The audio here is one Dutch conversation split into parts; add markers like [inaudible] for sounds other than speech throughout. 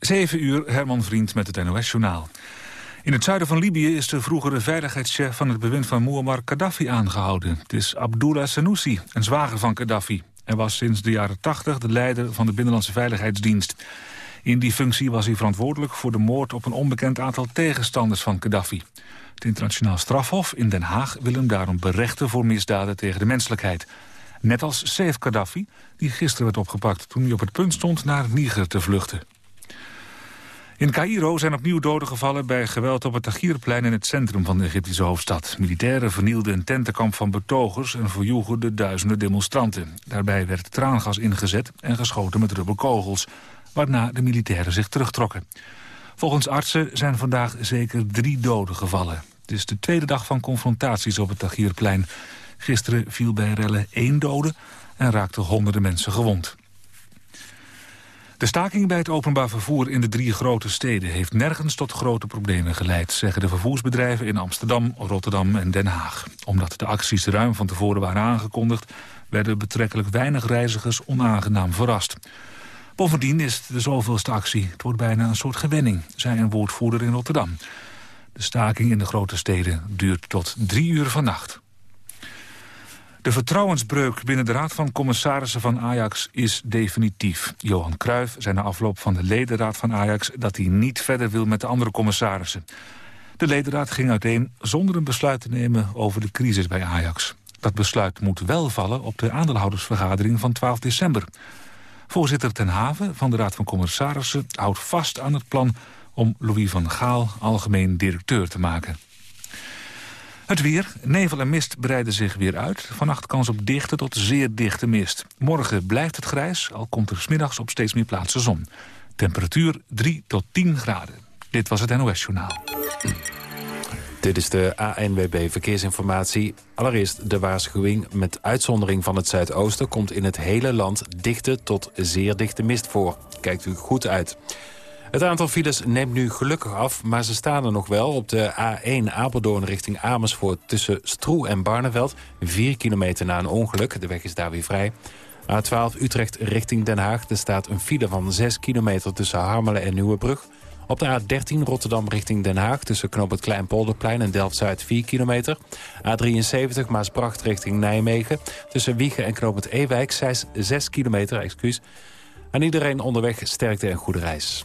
7 uur, Herman Vriend met het NOS-journaal. In het zuiden van Libië is de vroegere veiligheidschef van het bewind van Muammar Gaddafi aangehouden. Het is Abdullah Senussi, een zwager van Gaddafi. Hij was sinds de jaren 80 de leider van de Binnenlandse Veiligheidsdienst. In die functie was hij verantwoordelijk voor de moord op een onbekend aantal tegenstanders van Gaddafi. Het internationaal strafhof in Den Haag wil hem daarom berechten voor misdaden tegen de menselijkheid. Net als Saif Gaddafi, die gisteren werd opgepakt toen hij op het punt stond naar Niger te vluchten. In Cairo zijn opnieuw doden gevallen bij geweld op het Tahrirplein in het centrum van de Egyptische hoofdstad. Militairen vernielden een tentenkamp van betogers en verjoegen de duizenden demonstranten. Daarbij werd traangas ingezet en geschoten met rubberkogels, waarna de militairen zich terugtrokken. Volgens artsen zijn vandaag zeker drie doden gevallen. Het is de tweede dag van confrontaties op het Tahrirplein. Gisteren viel bij rellen één dode en raakten honderden mensen gewond. De staking bij het openbaar vervoer in de drie grote steden... heeft nergens tot grote problemen geleid... zeggen de vervoersbedrijven in Amsterdam, Rotterdam en Den Haag. Omdat de acties ruim van tevoren waren aangekondigd... werden betrekkelijk weinig reizigers onaangenaam verrast. Bovendien is het de zoveelste actie. Het wordt bijna een soort gewenning, zei een woordvoerder in Rotterdam. De staking in de grote steden duurt tot drie uur vannacht. De vertrouwensbreuk binnen de Raad van Commissarissen van Ajax is definitief. Johan Cruijff zei na afloop van de ledenraad van Ajax... dat hij niet verder wil met de andere commissarissen. De ledenraad ging uiteen zonder een besluit te nemen over de crisis bij Ajax. Dat besluit moet wel vallen op de aandeelhoudersvergadering van 12 december. Voorzitter Ten Haven van de Raad van Commissarissen houdt vast aan het plan... om Louis van Gaal algemeen directeur te maken. Het weer. Nevel en mist breiden zich weer uit. Vannacht kans op dichte tot zeer dichte mist. Morgen blijft het grijs, al komt er smiddags op steeds meer plaatsen zon. Temperatuur 3 tot 10 graden. Dit was het NOS Journaal. Dit is de ANWB Verkeersinformatie. Allereerst de waarschuwing. Met uitzondering van het zuidoosten komt in het hele land dichte tot zeer dichte mist voor. Kijkt u goed uit. Het aantal files neemt nu gelukkig af, maar ze staan er nog wel. Op de A1 Apeldoorn richting Amersfoort tussen Stroe en Barneveld. 4 kilometer na een ongeluk, de weg is daar weer vrij. A12 Utrecht richting Den Haag. Er staat een file van 6 kilometer tussen Harmelen en Nieuwebrug. Op de A13 Rotterdam richting Den Haag... tussen Knoop het Kleinpolderplein en Delft-Zuid 4 kilometer. A73 Maasbracht richting Nijmegen. Tussen Wiegen en Knoop het Ewijk 6, 6 kilometer. Excuus. Aan iedereen onderweg sterkte en goede reis.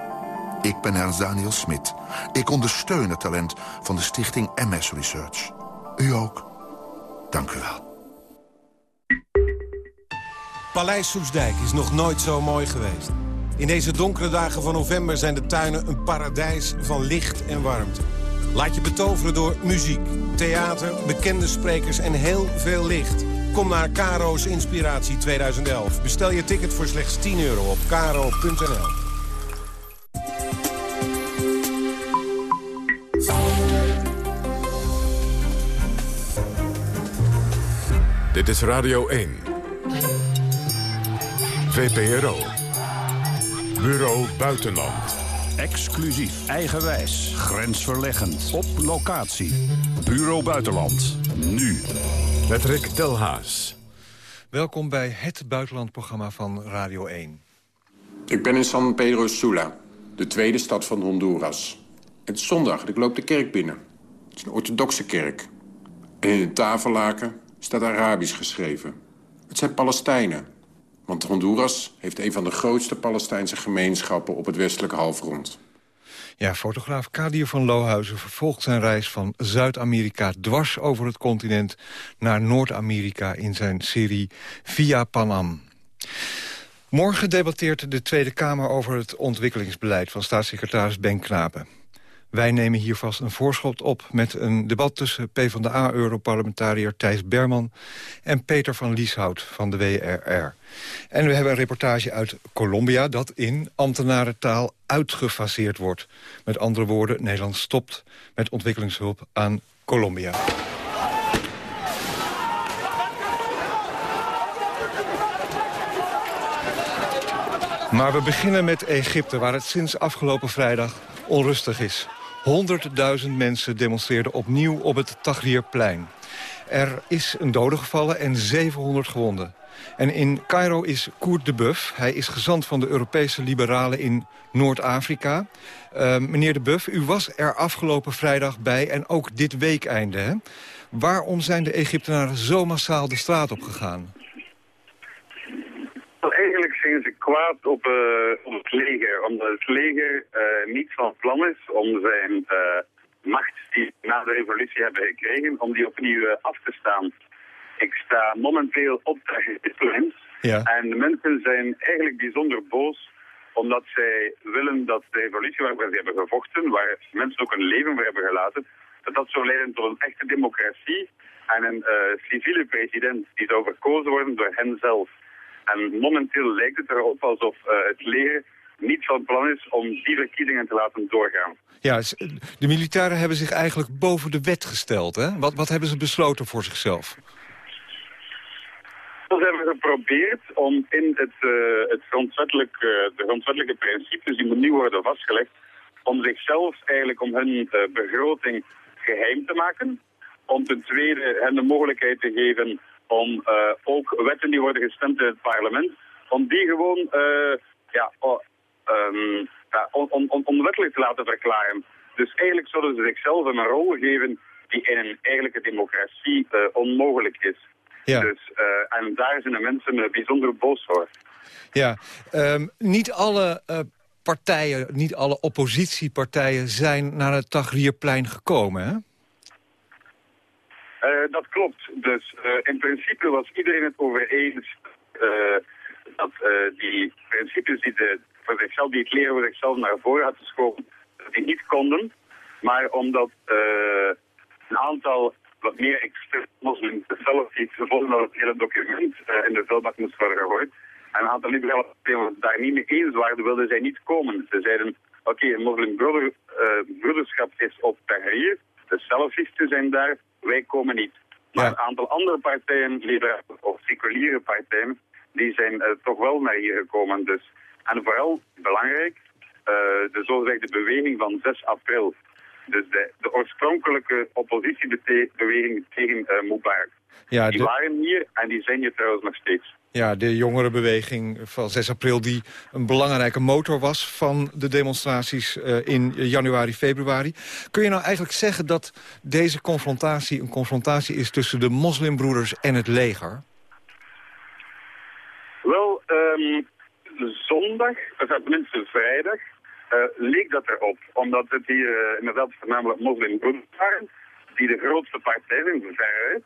Ik ben Ernst Daniel Smit. Ik ondersteun het talent van de stichting MS Research. U ook. Dank u wel. Paleis Soesdijk is nog nooit zo mooi geweest. In deze donkere dagen van november zijn de tuinen een paradijs van licht en warmte. Laat je betoveren door muziek, theater, bekende sprekers en heel veel licht. Kom naar Karo's Inspiratie 2011. Bestel je ticket voor slechts 10 euro op karo.nl. Dit is Radio 1. VPRO. Bureau Buitenland. Exclusief, eigenwijs, grensverleggend, op locatie. Bureau Buitenland, nu. Met Rick Delhaas. Welkom bij het buitenlandprogramma van Radio 1. Ik ben in San Pedro Sula, de tweede stad van Honduras. Het is zondag en ik loop de kerk binnen. Het is een orthodoxe kerk. En in het tafellaken staat Arabisch geschreven. Het zijn Palestijnen. Want Honduras heeft een van de grootste Palestijnse gemeenschappen op het westelijke halfrond. Ja, fotograaf Kadir van Lohuizen vervolgt zijn reis van Zuid-Amerika dwars over het continent naar Noord-Amerika in zijn serie Via Panam. Morgen debatteert de Tweede Kamer over het ontwikkelingsbeleid van staatssecretaris Ben Knapen. Wij nemen hier vast een voorschot op met een debat tussen PvdA-europarlementariër Thijs Berman en Peter van Lieshout van de WRR. En we hebben een reportage uit Colombia dat in ambtenarentaal uitgefaseerd wordt. Met andere woorden, Nederland stopt met ontwikkelingshulp aan Colombia. Maar we beginnen met Egypte, waar het sinds afgelopen vrijdag onrustig is. 100.000 mensen demonstreerden opnieuw op het Tahrirplein. Er is een dode gevallen en 700 gewonden. En in Cairo is Koert de Buff. Hij is gezant van de Europese liberalen in Noord-Afrika. Uh, meneer de Buff, u was er afgelopen vrijdag bij en ook dit weekeinde. Hè? Waarom zijn de Egyptenaren zo massaal de straat op gegaan? eigenlijk zijn ze kwaad op, uh, op het leger, omdat het leger uh, niet van plan is om zijn uh, macht die na de revolutie hebben gekregen, om die opnieuw af te staan. Ik sta momenteel op de ja. en de mensen zijn eigenlijk bijzonder boos omdat zij willen dat de revolutie waar ze hebben gevochten, waar mensen ook hun leven voor hebben gelaten, dat dat zou leiden tot een echte democratie en een civiele president die zou verkozen worden door hen zelf. En momenteel lijkt het erop alsof uh, het leger niet van plan is om die verkiezingen te laten doorgaan. Ja, de militairen hebben zich eigenlijk boven de wet gesteld. Hè? Wat, wat hebben ze besloten voor zichzelf? Ze hebben geprobeerd om in het, uh, het grondwettelijk, uh, de grondwettelijke principes die opnieuw worden vastgelegd, om zichzelf eigenlijk om hun uh, begroting geheim te maken. Om ten tweede hen de mogelijkheid te geven om uh, ook wetten die worden gestemd in het parlement, om die gewoon uh, ja, um, ja, on, on, onwettelijk te laten verklaren. Dus eigenlijk zullen ze zichzelf een rol geven die in een eigenlijke democratie uh, onmogelijk is. Ja. Dus, en daar zijn de mensen bijzonder boos voor. Ja, um, niet alle partijen, niet alle oppositiepartijen zijn naar het Tahrirplein gekomen, hè? Uh, dat klopt. Dus uh, in principe was iedereen het over eens uh, dat die principes die, de, voor zichzelf, die het leren voor zichzelf naar voren had geschoven, die niet konden. Maar omdat een aantal wat meer extreme moslims zelf iets gevonden dat het hele document in de vuilbak moest worden gegooid. En een aantal liberalen daar niet mee eens waren, wilden zij niet komen. Ze zeiden, oké, okay, moslimbroederschap is op Tahrir, de salafisten zijn daar, wij komen niet. Maar een aantal andere partijen, liberale of seculiere partijen, die zijn uh, toch wel naar hier gekomen. Dus. En vooral belangrijk, uh, de zogezegde beweging van 6 april. Dus de, de oorspronkelijke oppositiebeweging tegen uh, Mubarak. Ja, die waren hier en die zijn hier trouwens nog steeds. Ja, de jongerenbeweging van 6 april die een belangrijke motor was van de demonstraties uh, in januari, februari. Kun je nou eigenlijk zeggen dat deze confrontatie een confrontatie is tussen de moslimbroeders en het leger? Wel, um, zondag, of tenminste vrijdag, uh, leek dat erop. Omdat het hier uh, inderdaad voornamelijk moslimbroeders waren, die de grootste partij zijn, veruit.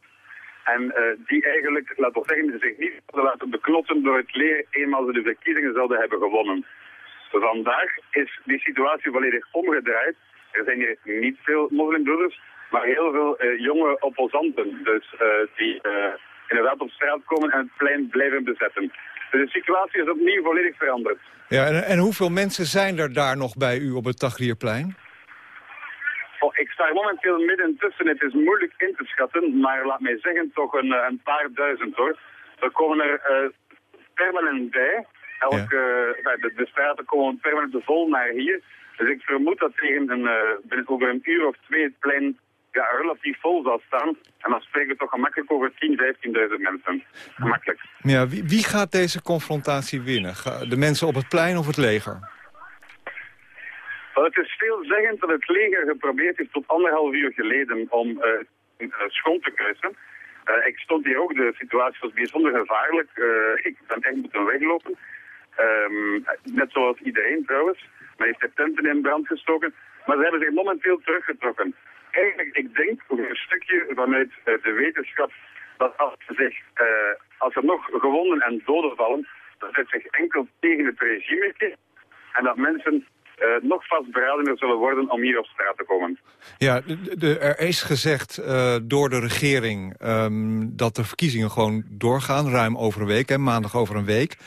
En uh, die eigenlijk, laten we zeggen, zich niet laten beknotten door het leer eenmaal ze de verkiezingen zouden hebben gewonnen. Vandaag is die situatie volledig omgedraaid. Er zijn hier niet veel moslimbroeders, maar heel veel uh, jonge opposanten. Dus uh, die inderdaad op straat komen en het plein blijven bezetten. Dus de situatie is opnieuw volledig veranderd. Ja, en, en hoeveel mensen zijn er daar nog bij u op het Tagrierplein? Oh, ik sta momenteel midden tussen. Het is moeilijk in te schatten, maar laat mij zeggen toch een, eh, een paar duizend hoor. Er komen er uh, permanent bij. Elke, ja. uh, de, de, straten komen permanent vol naar hier. Dus ik vermoed dat tegen een, uh, over een uur of twee het plein ja, relatief vol zal staan. En dan spreken we toch gemakkelijk over 10.000, 15.000 mensen. Gemakkelijk. Ja, wie, wie gaat deze confrontatie winnen? De mensen op het plein of het leger? Het is veelzeggend dat het leger geprobeerd heeft tot anderhalf uur geleden om uh, schoon te kruisen. ik stond hier ook, de situatie was bijzonder gevaarlijk. ik ben echt moeten weglopen. Ehm, net zoals iedereen trouwens. Maar heeft de tenten in brand gestoken. Maar ze hebben zich momenteel teruggetrokken. Eigenlijk, ik denk een stukje vanuit de wetenschap dat als, zich, als er nog gewonden en doden vallen, dat het zich enkel tegen het regime is. En dat mensen nog vastberadener zullen worden om hier op straat te komen. Ja, de, er is gezegd uh, door de regering um, dat de verkiezingen gewoon doorgaan. Ruim over een week, hè, maandag over een week.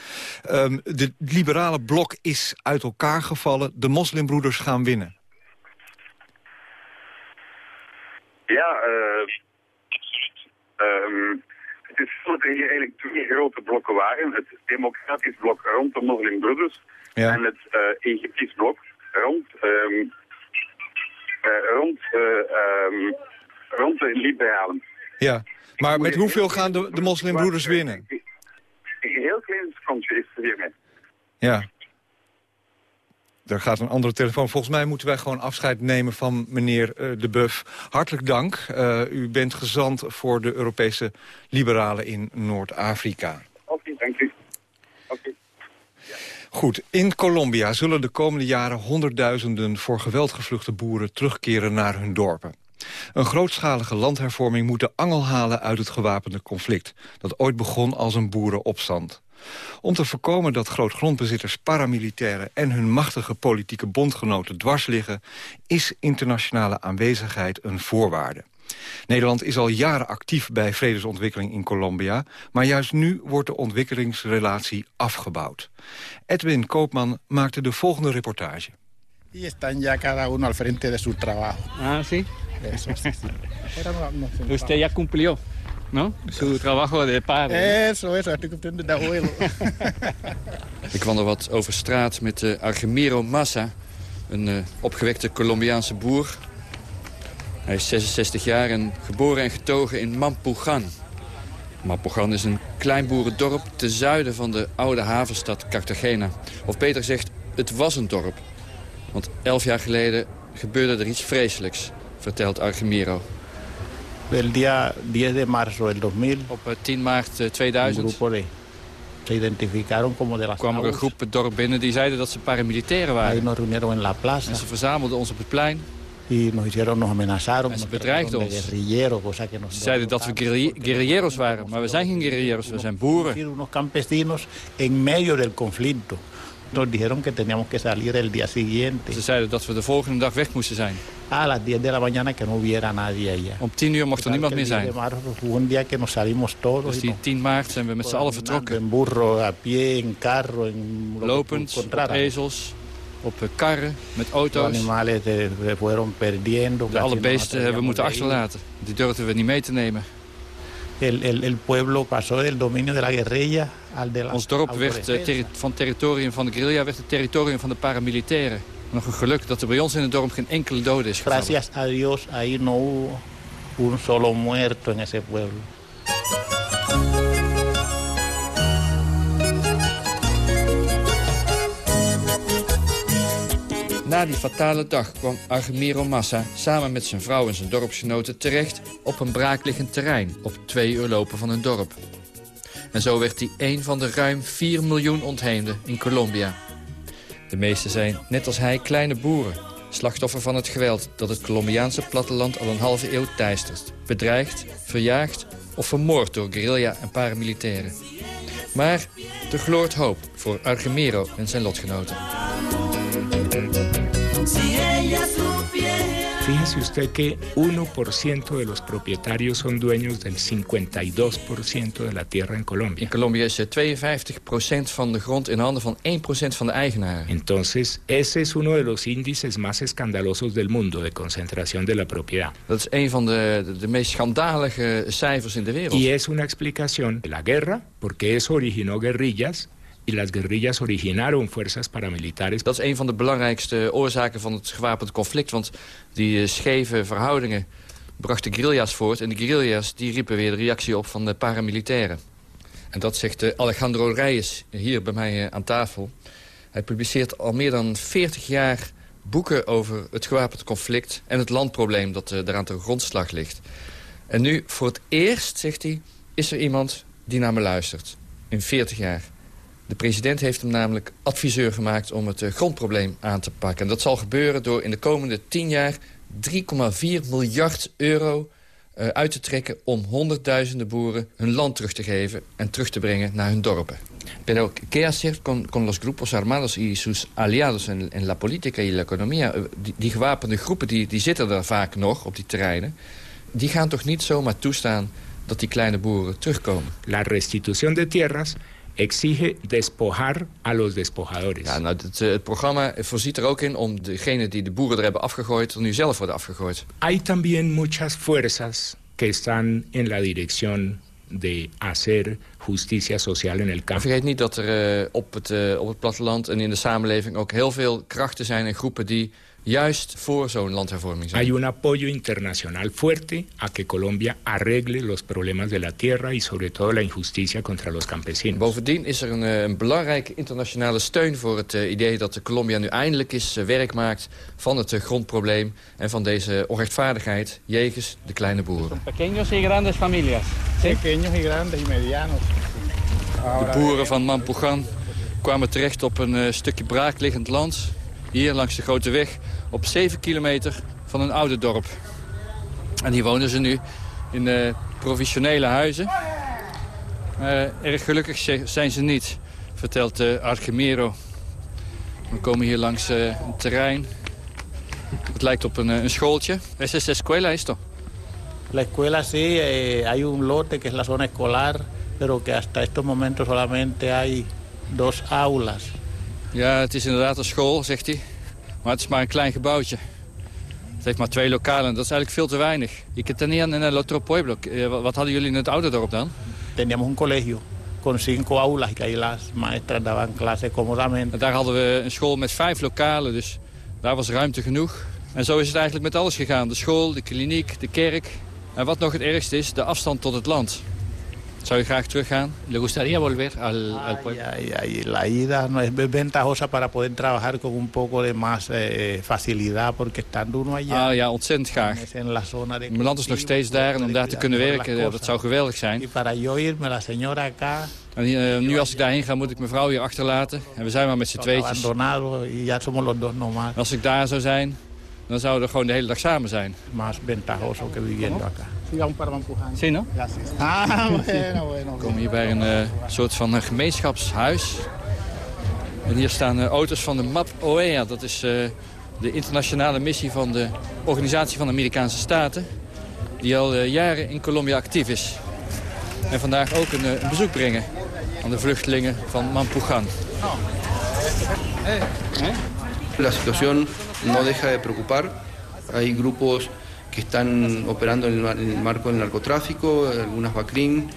Um, de liberale blok is uit elkaar gevallen. De moslimbroeders gaan winnen. Ja, uh, absoluut. Um, het is zo dat er hier eigenlijk twee grote blokken waren. Het democratisch blok rond de moslimbroeders ja. En het uh, Egyptisch blok rond, um, uh, rond, uh, rond de liberalen. Ja, maar met hoeveel gaan de, de moslimbroeders winnen? Een heel klein secondje is er. Ja. Er gaat een andere telefoon. Volgens mij moeten wij gewoon afscheid nemen van meneer De Buff. Hartelijk dank. Uh, u bent gezant voor de Europese liberalen in Noord-Afrika. Oké, dank u. Oké. Goed, in Colombia zullen de komende jaren honderdduizenden voor geweld gevluchte boeren terugkeren naar hun dorpen. Een grootschalige landhervorming moet de angel halen uit het gewapende conflict... dat ooit begon als een boerenopstand. Om te voorkomen dat grootgrondbezitters, paramilitairen... en hun machtige politieke bondgenoten dwars liggen... is internationale aanwezigheid een voorwaarde. Nederland is al jaren actief bij vredesontwikkeling in Colombia... maar juist nu wordt de ontwikkelingsrelatie afgebouwd. Edwin Koopman maakte de volgende reportage. Y están ya cada uno al frente de su trabajo. Ah, sí. Eso, sí, sí. [laughs] Usted ya cumplió, ¿no? Su trabajo de padre. Eso, eso, estoy cumpliendo de abuelo. [laughs] Ik wandel wat over straat met uh, Argemiro Massa, een uh, opgewekte Colombiaanse boer hij is 66 jaar en geboren en getogen in Mampugan. Mampugan is een klein boerendorp ten zuiden van de oude havenstad Cartagena. Of beter gezegd, het was een dorp. Want elf jaar geleden gebeurde er iets vreselijks, vertelt Argemiro. El día 10 de marzo del 2000... Op 10 eh, maart 2000 eh, se identificaron como de las kwam er een groep het dorp binnen die zeiden dat ze paramilitairen waren. En ze verzamelden ons op het plein. Y nos hicieron, nos amenazaron. En ze bedreigden ons. Ze zeiden dat we guerrilleros waren, maar we zijn geen guerrilleros, we zijn boeren. Unos campesinos en medio del conflicto. Nos dijeron que teníamos que salir el día siguiente. Ze zeiden dat we de volgende dag weg moesten zijn. A las 10 de la mañana que no hubiera nadie allá. Om 10 uur mocht er niemand meer zijn. Un día que nos salimos todos. Dus die 10 maart zijn we met z'n allen vertrokken. En burro, a pie, en carro, en... Lopend, op ezels op karren met auto's. De alle beesten hebben we moeten achterlaten. Die durfden we niet mee te nemen. Ons dorp werd uh, van territorium van de guerrilla werd het territorium van de paramilitairen. Nog een geluk dat er bij ons in het dorp geen enkele dode is gevallen. Gracias a Dios, ahí no hubo un solo muerto en ese pueblo. Na die fatale dag kwam Argemiro Massa samen met zijn vrouw en zijn dorpsgenoten terecht op een braakliggend terrein op twee uur lopen van hun dorp. En zo werd hij een van de ruim 4 miljoen ontheemden in Colombia. De meeste zijn, net als hij, kleine boeren. Slachtoffer van het geweld dat het Colombiaanse platteland al een halve eeuw teistert. Bedreigd, verjaagd of vermoord door guerrilla en paramilitairen. Maar er gloort hoop voor Argemiro en zijn lotgenoten. Fíjese usted que 1% de los propietarios son dueños del 52% de la tierra en Colombia. In Colombia is 52% van de grond in handen van 1% van de eigenaren. Entonces, ese es uno de los índices más escandalosos del mundo de concentración de la propiedad. Dat is een van de, de, de meest schandalige cijfers in de wereld. Y es una explicación de la guerra, porque eso originó guerrillas y las guerrillas originaron fuerzas paramilitares. Dat is een van de belangrijkste oorzaken van het gewapend conflict. Want die eh, scheve verhoudingen brachten guerrilla's voort. En de guerrilla's die riepen weer de reactie op van de paramilitairen. En dat zegt eh, Alejandro Reyes hier bij mij eh, aan tafel. Hij publiceert al meer dan 40 jaar boeken over het gewapend conflict... en het landprobleem dat daaraan ten grondslag ligt. En nu, voor het eerst, zegt hij, is er iemand die naar me luistert. In 40 jaar. De president heeft hem namelijk adviseur gemaakt om het grondprobleem aan te pakken. En dat zal gebeuren door in de komende 10 jaar 3,4 miljard euro uh, uit te trekken om honderdduizenden boeren hun land terug te geven en terug te brengen naar hun dorpen. Pero, ¿qué hacer con, con los grupos armados y sus aliados en, en la política y la economía? Uh, die, die, gewapende groepen die, die zitten er vaak nog op die terreinen. Die gaan toch niet zomaar toestaan dat die kleine boeren terugkomen? La restitución de tierras exige despojar a los despojadores. Ja, nou, het, het, programma voorziet er ook in om degenen die de boeren er hebben afgegooid... er nu zelf worden afgegooid. Hay también muchas fuerzas que están en la dirección de hacer justicia social en el campo. Vergeet niet dat er uh, op, het, uh, op het platteland en in de samenleving... ook heel veel krachten zijn en groepen die juist voor zo'n landhervorming zijn. Hay un apoyo internacional fuerte a que Colombia arregle los problemas de la tierra y sobre todo la injusticia contra los campesinos. Bovendien is er een, eh, een belangrijke internationale steun voor het uh, idee dat de Colombia nu eindelijk eens uh, werk maakt van het uh, grondprobleem en van deze onrechtvaardigheid jegens de kleine boeren. Pequeños y grandes familias. Pequeños y grandes y medianos. De boeren van Mampugan kwamen terecht op een stukje braakliggend land hier langs de grote weg op 7 kilometer van een oude dorp. En hier wonen ze nu in uh, provisionele huizen. Uh, erg gelukkig zijn ze niet, vertelt uh, Archimero. We komen hier langs een terrein. Het lijkt op een, een schooltje. ¿Es esa escuela esto? La escuela sí, eh, hay un lote que es la zona escolar, pero que hasta estos momentos solamente hay dos aulas. Ja, het is inderdaad een school, zegt hij. Maar het is maar een klein gebouwtje. Het heeft maar twee lokalen. Dat is eigenlijk veel te weinig. Ik tenían en el otro pueblo. Wat hadden jullie in het oude dorp dan? Teníamos un colegio con cinco aulas ahí las maestras daban clases cómodamente. Daar hadden we een school met vijf lokalen, dus daar was ruimte genoeg. En zo is het eigenlijk met alles gegaan. De school, de kliniek, de kerk. En wat nog het ergste is, de afstand tot het land. Zou je graag teruggaan? ¿Le gustaría volver al, al pueblo? Ay, ay, la ida no es ventajosa para poder trabajar con un poco de más eh, facilidad, porque estando uno allá... Ah ja, ontzettend graag. En Mijn land is nog steeds daar en om daar te kunnen werken, dat zou geweldig zijn. Y para yo irme, la señora acá... En uh, nu als ik daarheen ga, moet ik mijn vrouw hier achterlaten. En we zijn maar met z'n tweetjes. Nomás. Als ik daar zou zijn, dan zouden we gewoon de hele dag samen zijn. Más ventajoso que viviendo acá. Zie no? Ja, sí. Ah, [laughs] bueno, bueno. We komen hier bij een uh, soort van uh, gemeenschapshuis. En hier staan uh, auto's van de MAP OEA. Dat is de internationale missie van de Organisatie van de Amerikaanse Staten. Die al jaren in Colombia actief is. En vandaag ook een, een bezoek brengen aan de vluchtelingen van Mampugan. Oh. Hey. La situación no deja de preocupar. Hay grupos que están operando en el marco del narcotráfico, algunas BACRIN.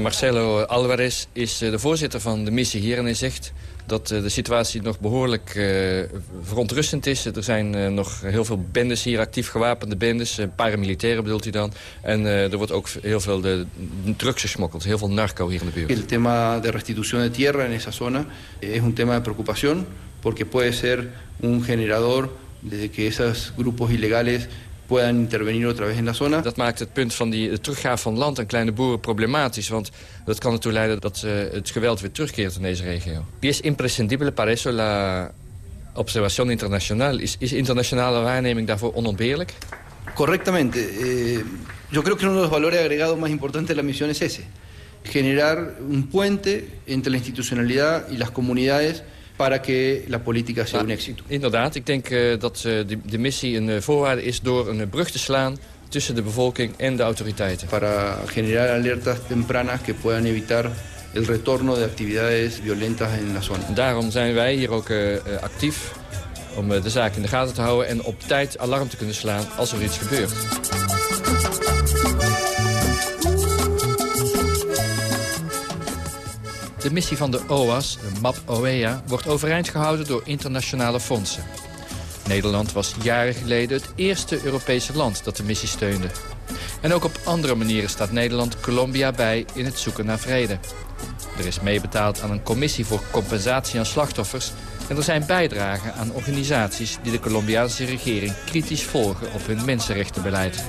Marcelo Alvarez is de voorzitter van de missie hier en hij zegt dat de situatie nog behoorlijk uh, verontrustend is. Er zijn uh, nog heel veel bendes hier, actief gewapende bendes, uh, paramilitairen bedoelt hij dan. En er wordt ook heel veel de, drugs gesmokkeld, heel veel narco hier in de buurt. El tema de restitución de tierra en esa zona es un tema de preocupación porque puede ser un generador de que esos grupos ilegales puedan intervenir otra vez in la zona. Dat maakt het punt van die teruggaan van land en kleine boeren problematisch. Want dat kan ertoe leiden dat uh, het geweld weer terugkeert in deze regio. Es imprescindible para eso la observación internacional. Is, is internationale waarneming daarvoor onontbeerlijk? Correctamente. Eh, yo creo que uno de los valores agregados más importantes de la misión es ese. Generar un puente entre la institucionalidad y las comunidades para que la política sea nou, un éxito. Inderdaad, ik denk uh, dat uh, de, de, missie een uh, voorwaarde is door een brug te slaan tussen de bevolking en de autoriteiten. Para generar alertas tempranas que puedan evitar el retorno de actividades violentas en la zona. Daarom zijn wij hier ook actief om de zaak in de gaten te houden en op tijd alarm te kunnen slaan als er iets gebeurt. De missie van de OAS, de MAP OEA, wordt overeind gehouden door internationale fondsen. Nederland was jaren geleden het eerste Europese land dat de missie steunde. En ook op andere manieren staat Nederland Colombia bij in het zoeken naar vrede. Er is meebetaald aan een commissie voor compensatie aan slachtoffers... en er zijn bijdragen aan organisaties die de Colombiaanse regering kritisch volgen op hun mensenrechtenbeleid.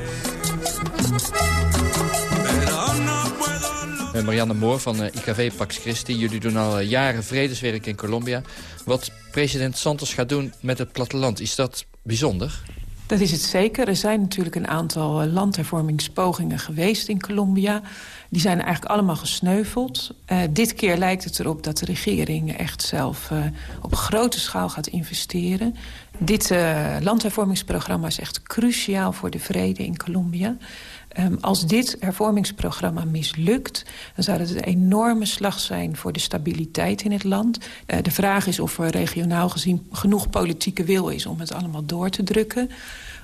Eh, Marianne Moor van uh, IKV Pax Christi. Jullie doen al uh, jaren vredeswerk in Colombia. Wat president Santos gaat doen met het platteland, is dat bijzonder? Dat is het zeker. Er zijn natuurlijk een aantal landhervormingspogingen geweest in Colombia. Die zijn eigenlijk allemaal gesneuveld. Dit keer lijkt het erop dat de regering echt zelf op grote schaal gaat investeren. Dit landhervormingsprogramma is echt cruciaal voor de vrede in Colombia. Um, als dit hervormingsprogramma mislukt... dan zou dat een enorme slag zijn voor de stabiliteit in het land. Uh, de vraag is of er regionaal gezien genoeg politieke wil is... om het allemaal door te drukken.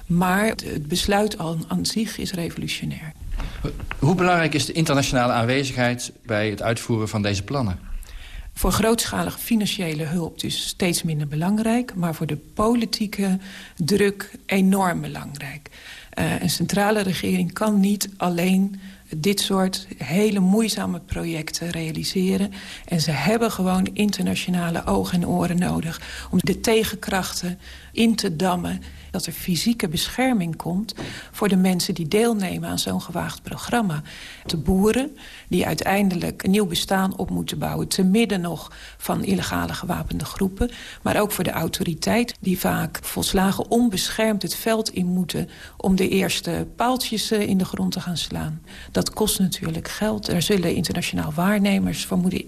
Maar het besluit aan, aan zich is revolutionair. Hoe belangrijk is de internationale aanwezigheid... bij het uitvoeren van deze plannen? Voor grootschalige financiële hulp dus steeds minder belangrijk... maar voor de politieke druk enorm belangrijk. Uh, een centrale regering kan niet alleen dit soort hele moeizame projecten realiseren. En ze hebben gewoon internationale ogen en oren nodig... om de tegenkrachten in te dammen dat er fysieke bescherming komt... voor de mensen die deelnemen aan zo'n gewaagd programma. De boeren die uiteindelijk een nieuw bestaan op moeten bouwen... te midden nog van illegale gewapende groepen. Maar ook voor de autoriteit die vaak volslagen onbeschermd het veld in moeten... om de eerste paaltjes in de grond te gaan slaan. Dat kost natuurlijk geld. Er zullen internationaal waarnemers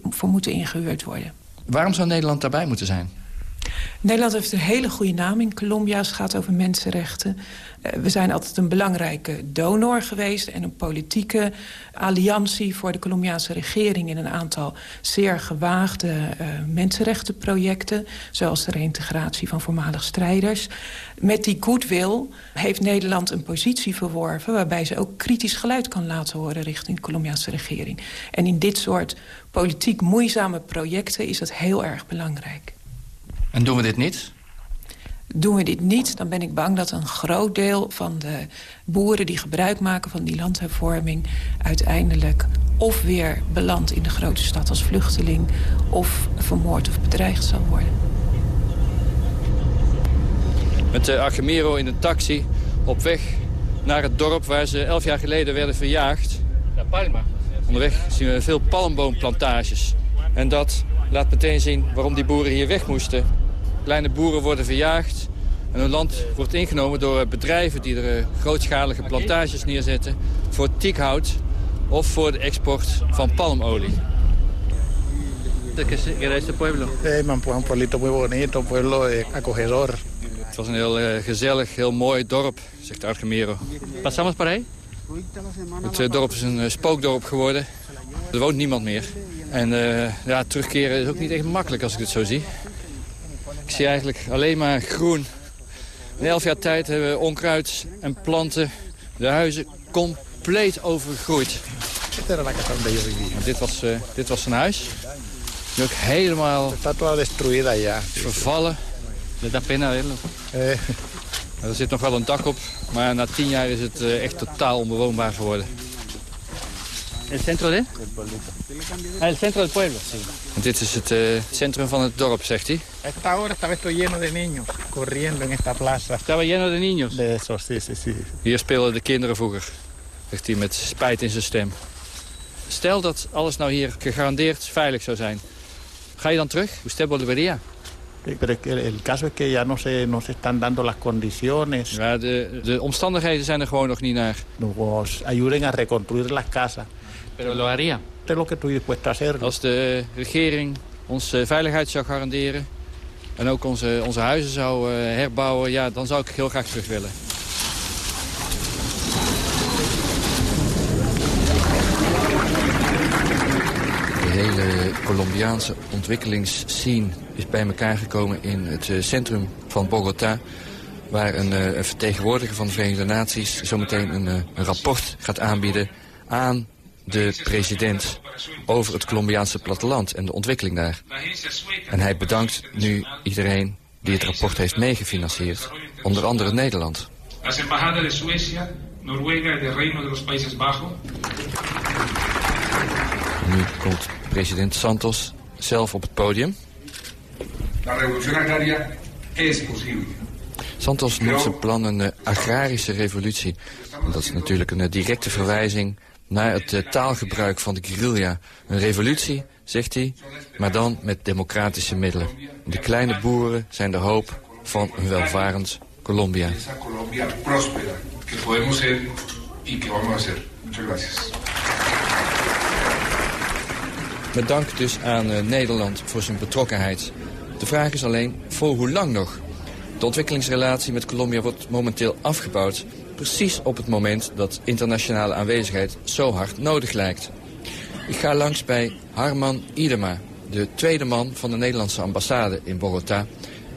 voor moeten ingehuurd worden. Waarom zou Nederland daarbij moeten zijn? Nederland heeft een hele goede naam in Colombia het gaat over mensenrechten. We zijn altijd een belangrijke donor geweest... en een politieke alliantie voor de Colombiaanse regering... in een aantal zeer gewaagde uh, mensenrechtenprojecten... zoals de reïntegratie van voormalig strijders. Met die goodwill heeft Nederland een positie verworven... waarbij ze ook kritisch geluid kan laten horen richting de Colombiaanse regering. En in dit soort politiek moeizame projecten is dat heel erg belangrijk. En doen we dit niet? Doen we dit niet, dan ben ik bang dat een groot deel van de boeren... die gebruik maken van die landhervorming... uiteindelijk of weer belandt in de grote stad als vluchteling... of vermoord of bedreigd zal worden. Met de Archimero in een taxi op weg naar het dorp... waar ze elf jaar geleden werden verjaagd. Ja, Palma. Onderweg zien we veel palmboomplantages. En dat laat meteen zien waarom die boeren hier weg moesten. Kleine boeren worden verjaagd en hun land wordt ingenomen door bedrijven die er grootschalige plantages neerzetten voor tiekhout of voor de export van palmolie. ¿Qué era este pueblo? Eh, un pueblito muy bonito, un pueblo acogedor. Het was een heel uh, gezellig, heel mooi dorp, zegt Argemero. Pasamos por ahí? Het uh, dorp is een spookdorp geworden. Er woont niemand meer. En ja, terugkeren is ook niet echt makkelijk als ik het zo zie. Ik zie eigenlijk alleen maar groen. In elf jaar tijd hebben we onkruid en planten de huizen compleet overgroeid. Dit was, uh, dit was zijn huis. Nu ook helemaal vervallen. Le da pena verlo. Eh. Er zit nog wel een dak op, maar na tien jaar is het uh, echt totaal onbewoonbaar geworden. El centro de? Ah, el centro del pueblo. Sí. Dit is het uh, centrum van het dorp, zegt hij. Esta hora estaba esto lleno de niños corriendo en esta plaza. Estaba lleno de niños? De esos, sí, sí, sí. Hier spelen de kinderen vroeger, zegt hij met spijt in zijn stem. Stel dat alles nou hier gegarandeerd veilig zou zijn. Ga je dan terug? Usted volvería? Pero el caso es que ya no se, no se están dando las condiciones. Ja, de, de omstandigheden zijn er gewoon nog niet naar. Nos ayuden a reconstruir las casas. Pero lo haría. Lo que estoy dispuesto a hacer. Als de regering ons veiligheid zou garanderen... en ook onze, onze huizen zou uh, herbouwen... ja, dan zou ik heel graag terug willen. De hele Colombiaanse ontwikkelingsscene is bij elkaar gekomen in het centrum van Bogota waar een, een, vertegenwoordiger van de Verenigde Naties zometeen een, een rapport gaat aanbieden aan de president over het Colombiaanse platteland en de ontwikkeling daar. En hij bedankt nu iedereen die het rapport heeft meegefinancierd. Onder andere Nederland. Las embajadas de Suecia, Noruega en de Reino de los Países Bajos. Nu komt president Santos zelf op het podium. La revolución agraria es posible. Santos noemt zijn plan een agrarische revolutie. dat is natuurlijk een directe verwijzing naar het taalgebruik van de guerrilla. Een revolutie, zegt hij, maar dan met democratische middelen. De kleine boeren zijn de hoop van een welvarend Colombia. Met dank dus aan uh, Nederland voor zijn betrokkenheid. De vraag is alleen, voor hoe lang nog? De ontwikkelingsrelatie met Colombia wordt momenteel afgebouwd... precies op het moment dat internationale aanwezigheid zo hard nodig lijkt. Ik ga langs bij Harman Idema, de tweede man van de Nederlandse ambassade in Bogota...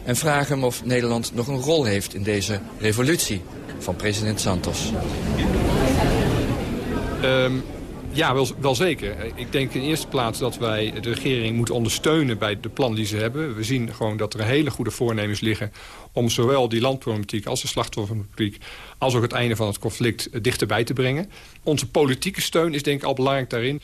en vraag hem of Nederland nog een rol heeft in deze revolutie van president Santos. Um, ja, wel, wel zeker. Ik denk in eerste plaats dat wij de regering moeten ondersteunen bij de plan die ze hebben. We zien gewoon dat er hele goede voornemens liggen om zowel die landproblematiek als de slachtofferproblematiek... als ook het einde van het conflict dichterbij te brengen. Onze politieke steun is denk ik al belangrijk daarin.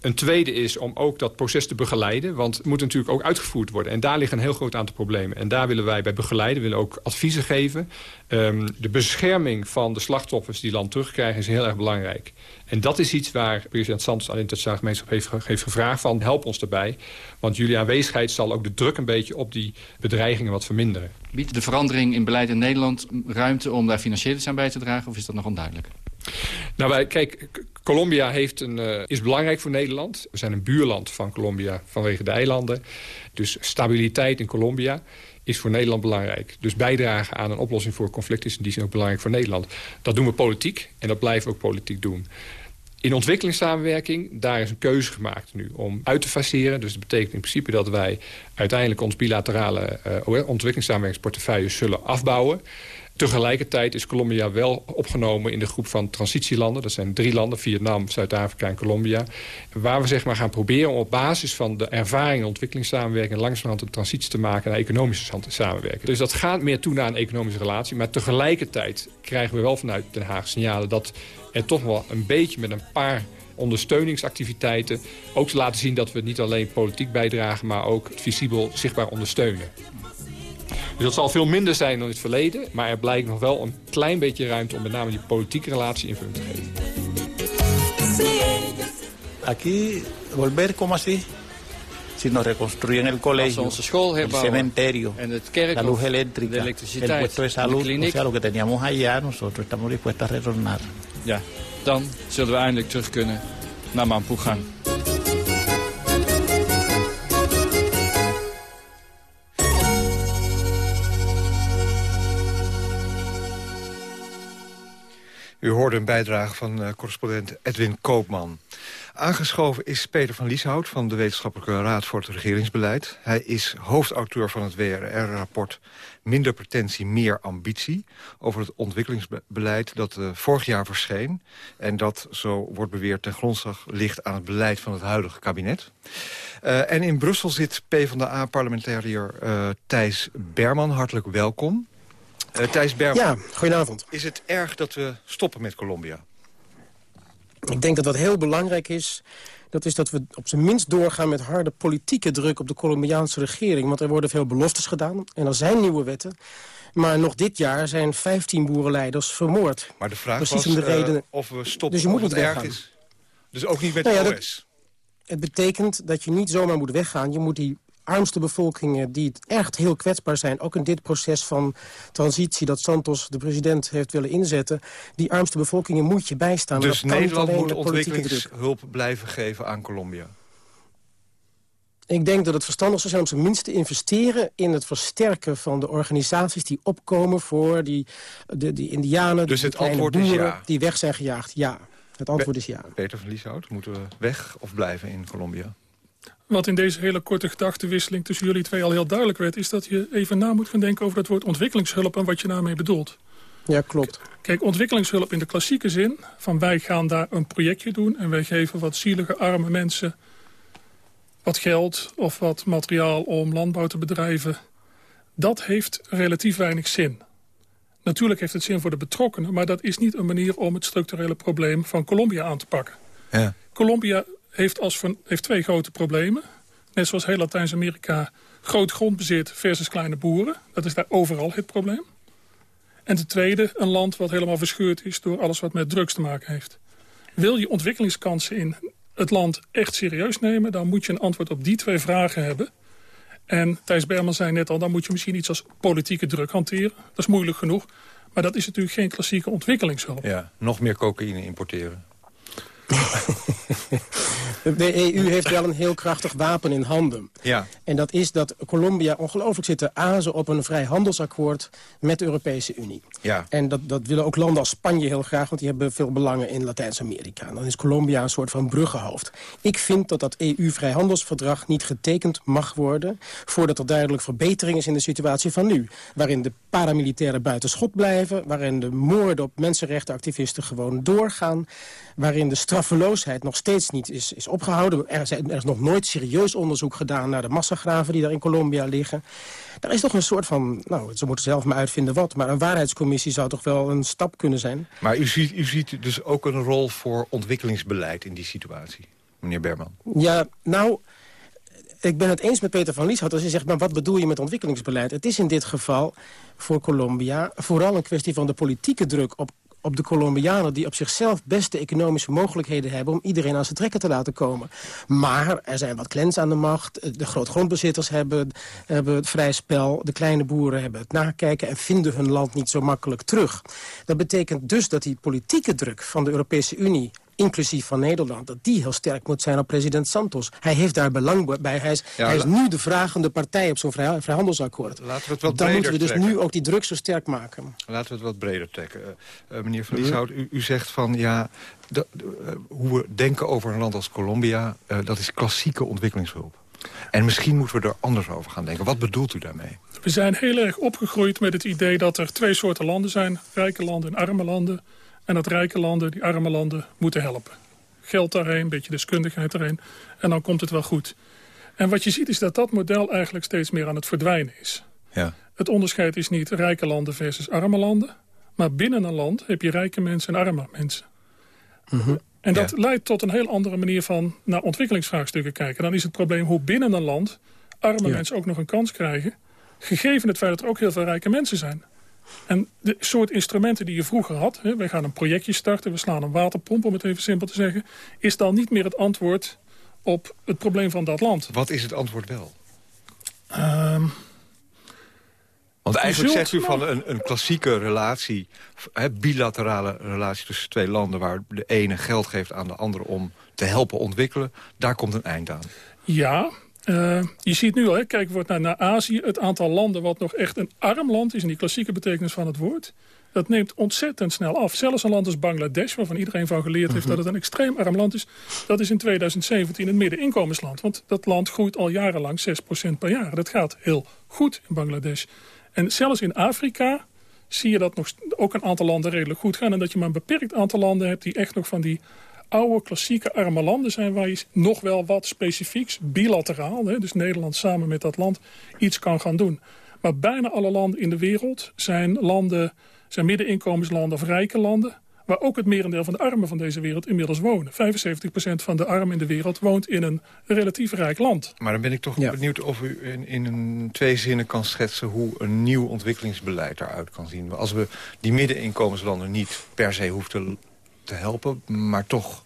Een tweede is om ook dat proces te begeleiden. Want het moet natuurlijk ook uitgevoerd worden. En daar ligt een heel groot aantal problemen. En daar willen wij bij begeleiden. willen ook adviezen geven. Um, de bescherming van de slachtoffers die land terugkrijgen is heel erg belangrijk. En dat is iets waar president Santos aan de internationale gemeenschap heeft, heeft gevraagd van... help ons daarbij, want jullie aanwezigheid zal ook de druk een beetje op die bedreigingen wat verminderen. Biedt de verandering in beleid in Nederland ruimte om daar financieel iets aan bij te dragen... of is dat nog onduidelijk? Nou, wij, kijk, Colombia heeft een, uh, is belangrijk voor Nederland. We zijn een buurland van Colombia vanwege de eilanden. Dus stabiliteit in Colombia is voor Nederland belangrijk. Dus bijdragen aan een oplossing voor conflict is in die zin ook belangrijk voor Nederland. Dat doen we politiek en dat blijven we ook politiek doen. In ontwikkelingssamenwerking, daar is een keuze gemaakt nu om uit te faceren. Dus dat betekent in principe dat wij uiteindelijk ons bilaterale uh, ontwikkelingssamenwerkingsportefeuille zullen afbouwen. Tegelijkertijd is Colombia wel opgenomen in de groep van transitielanden. Dat zijn drie landen, Vietnam, Zuid-Afrika en Colombia. Waar we zeg maar, gaan proberen om op basis van de ervaring en ontwikkelingssamenwerking... langzamerhand een transitie te maken naar economische samenwerking. Dus dat gaat meer toe naar een economische relatie. Maar tegelijkertijd krijgen we wel vanuit Den Haag signalen... dat er toch wel een beetje met een paar ondersteuningsactiviteiten... ook te laten zien dat we niet alleen politiek bijdragen... maar ook visibel zichtbaar ondersteunen. Dus dat zal veel minder zijn dan in het verleden. Maar er blijkt nog wel een klein beetje ruimte om met name die politieke relatie invulling te geven. Aquí, volver como así? Si nos reconstruyen el colegio, onze school el cementerio, en het kerkhof, la luz eléctrica, de elektriciteit, el puesto de salud, de o sea, lo que teníamos allá, nosotros estamos dispuestos a retornar. Ja, dan zullen we eindelijk terug kunnen naar Mampugang. U hoorde een bijdrage van uh, correspondent Edwin Koopman. Aangeschoven is Peter van Lieshout van de Wetenschappelijke Raad voor het Regeringsbeleid. Hij is hoofdauteur van het WRR-rapport Minder pretentie, meer ambitie... over het ontwikkelingsbeleid dat uh, vorig jaar verscheen... en dat, zo wordt beweerd, ten grondslag ligt aan het beleid van het huidige kabinet. Uh, en in Brussel zit PvdA-parlementariër Thijs Berman. Hartelijk welkom. Uh, Thijs Berman. Ja, goedenavond. Is het erg dat we stoppen met Colombia? Ik denk dat wat heel belangrijk is... dat is dat we op zijn minst doorgaan met harde politieke druk... op de Colombiaanse regering. Want er worden veel beloftes gedaan en er zijn nieuwe wetten. Maar nog dit jaar zijn 15 boerenleiders vermoord. Maar de vraag Precies was om de reden... Uh, of we stoppen dus je moet niet erg is. Dus ook niet met nou ja, de OS? Het betekent dat je niet zomaar moet weggaan. Je moet die armste bevolkingen die echt heel kwetsbaar zijn... ook in dit proces van transitie dat Santos, de president, heeft willen inzetten... die armste bevolkingen moet je bijstaan. Dus dat Nederland moet ontwikkelingshulp blijven geven aan Colombia? Ik denk dat het verstandig zou zijn om zijn minst te investeren... in het versterken van de organisaties die opkomen voor die, de, die indianen... Dus het antwoord boeren, is ja? die weg zijn gejaagd. Ja, het antwoord is ja. Peter van Lieshout, moeten we weg of blijven in Colombia? Wat in deze hele korte gedachtenwisseling tussen jullie twee al heel duidelijk werd... is dat je even na moet gaan denken over het woord ontwikkelingshulp... en wat je daarmee bedoelt. Ja, klopt. Kijk, ontwikkelingshulp in de klassieke zin... van wij gaan daar een projectje doen... en wij geven wat zielige, arme mensen wat geld of wat materiaal om landbouw te bedrijven... dat heeft relatief weinig zin. Natuurlijk heeft het zin voor de betrokkenen... maar dat is niet een manier om het structurele probleem van Colombia aan te pakken. Ja. Colombia heeft, als van, heeft twee grote problemen. Net zoals heel Latijns-Amerika groot grondbezit versus kleine boeren. Dat is daar overal het probleem. En ten tweede een land wat helemaal verscheurd is door alles wat met drugs te maken heeft. Wil je ontwikkelingskansen in het land echt serieus nemen... dan moet je een antwoord op die twee vragen hebben. En Thijs Berman zei net al, dan moet je misschien iets als politieke druk hanteren. Dat is moeilijk genoeg. Maar dat is natuurlijk geen klassieke ontwikkelingshulp. Ja, nog meer cocaïne importeren. De EU heeft wel een heel krachtig wapen in handen. Ja. En dat is dat Colombia ongelooflijk zit te azen op een vrijhandelsakkoord met de Europese Unie. Ja. En dat, dat willen ook landen als Spanje heel graag, want die hebben veel belangen in Latijns-Amerika. Dan is Colombia een soort van bruggenhoofd. Ik vind dat dat EU-vrijhandelsverdrag niet getekend mag worden... voordat er duidelijk verbetering is in de situatie van nu. Waarin de paramilitairen buiten schot blijven... waarin de moorden op mensenrechtenactivisten gewoon doorgaan... waarin de straffeloosheid nog steeds niet is, is opgehouden. Er, er is nog nooit serieus onderzoek gedaan naar de massagraven die daar in Colombia liggen. Er is toch een soort van, nou, ze moeten zelf maar uitvinden wat... maar een waarheidscommissie zou toch wel een stap kunnen zijn. Maar u ziet, u ziet dus ook een rol voor ontwikkelingsbeleid in die situatie, meneer Berman. Ja, nou, ik ben het eens met Peter van Lieshout als hij zegt... maar wat bedoel je met ontwikkelingsbeleid? Het is in dit geval voor Colombia vooral een kwestie van de politieke druk op op de Colombianen... die op zichzelf beste economische mogelijkheden hebben... om iedereen aan zijn trekken te laten komen. Maar er zijn wat clans aan de macht. De grootgrondbezitters hebben, hebben het vrij spel. De kleine boeren hebben het nakijken... en vinden hun land niet zo makkelijk terug. Dat betekent dus dat die politieke druk van de Europese Unie inclusief van Nederland... dat die heel sterk moet zijn op president Santos. Hij heeft daar belang bij. Hij is, hij is nu de vragende partij op zo'n vrij, vrijhandelsakkoord. Laten we het wat Dan moeten we dus trekken. nu ook die druk zo sterk maken. Laten we het wat breder trekken. Uh, meneer Van Lieshout, u, u zegt van ja... De, de, uh, hoe we denken over een land als Colombia... Uh, dat is klassieke ontwikkelingshulp. En misschien moeten we er anders over gaan denken. Wat bedoelt u daarmee? We zijn heel erg opgegroeid met het idee dat er twee soorten landen zijn. Rijke landen en arme landen. En dat rijke landen die arme landen moeten helpen. Geld daarheen, een beetje deskundigheid daarheen. En dan komt het wel goed. En wat je ziet is dat dat model eigenlijk steeds meer aan het verdwijnen is. Ja. Het onderscheid is niet rijke landen versus arme landen. Maar binnen een land heb je rijke mensen en arme mensen. Mm -hmm. En dat ja. leidt tot een heel andere manier van naar ontwikkelingsvraagstukken kijken. Dan is het probleem hoe binnen een land arme ja. mensen ook nog een kans krijgen. Gegeven het feit dat er ook heel veel rijke mensen zijn. En de soort instrumenten die je vroeger had... Hè, wij gaan een projectje starten, we slaan een waterpomp... om het even simpel te zeggen... is dan niet meer het antwoord op het probleem van dat land. Wat is het antwoord wel? Um, Want eigenlijk zegt u van een, een klassieke relatie... Hè, bilaterale relatie tussen twee landen... waar de ene geld geeft aan de andere om te helpen ontwikkelen... daar komt een eind aan. Ja, Uh, je ziet nu al, kijk wordt naar, naar Azië... het aantal landen wat nog echt een arm land is... in die klassieke betekenis van het woord... dat neemt ontzettend snel af. Zelfs een land als Bangladesh, waarvan iedereen van geleerd heeft... dat het een extreem arm land is... dat is in 2017 een middeninkomensland. Want dat land groeit al jarenlang 6% per jaar. Dat gaat heel goed in Bangladesh. En zelfs in Afrika zie je dat nog ook een aantal landen redelijk goed gaan... en dat je maar een beperkt aantal landen hebt... die echt nog van die oude klassieke arme landen zijn... waar je nog wel wat specifieks, bilateraal... Hè, dus Nederland samen met dat land, iets kan gaan doen. Maar bijna alle landen in de wereld zijn, landen, zijn middeninkomenslanden of rijke landen... waar ook het merendeel van de armen van deze wereld inmiddels wonen. 75% van de armen in de wereld woont in een relatief rijk land. Maar dan ben ik toch ja. benieuwd of u in, in een twee zinnen kan schetsen... hoe een nieuw ontwikkelingsbeleid eruit kan zien. Als we die middeninkomenslanden niet per se hoeven te te helpen, maar toch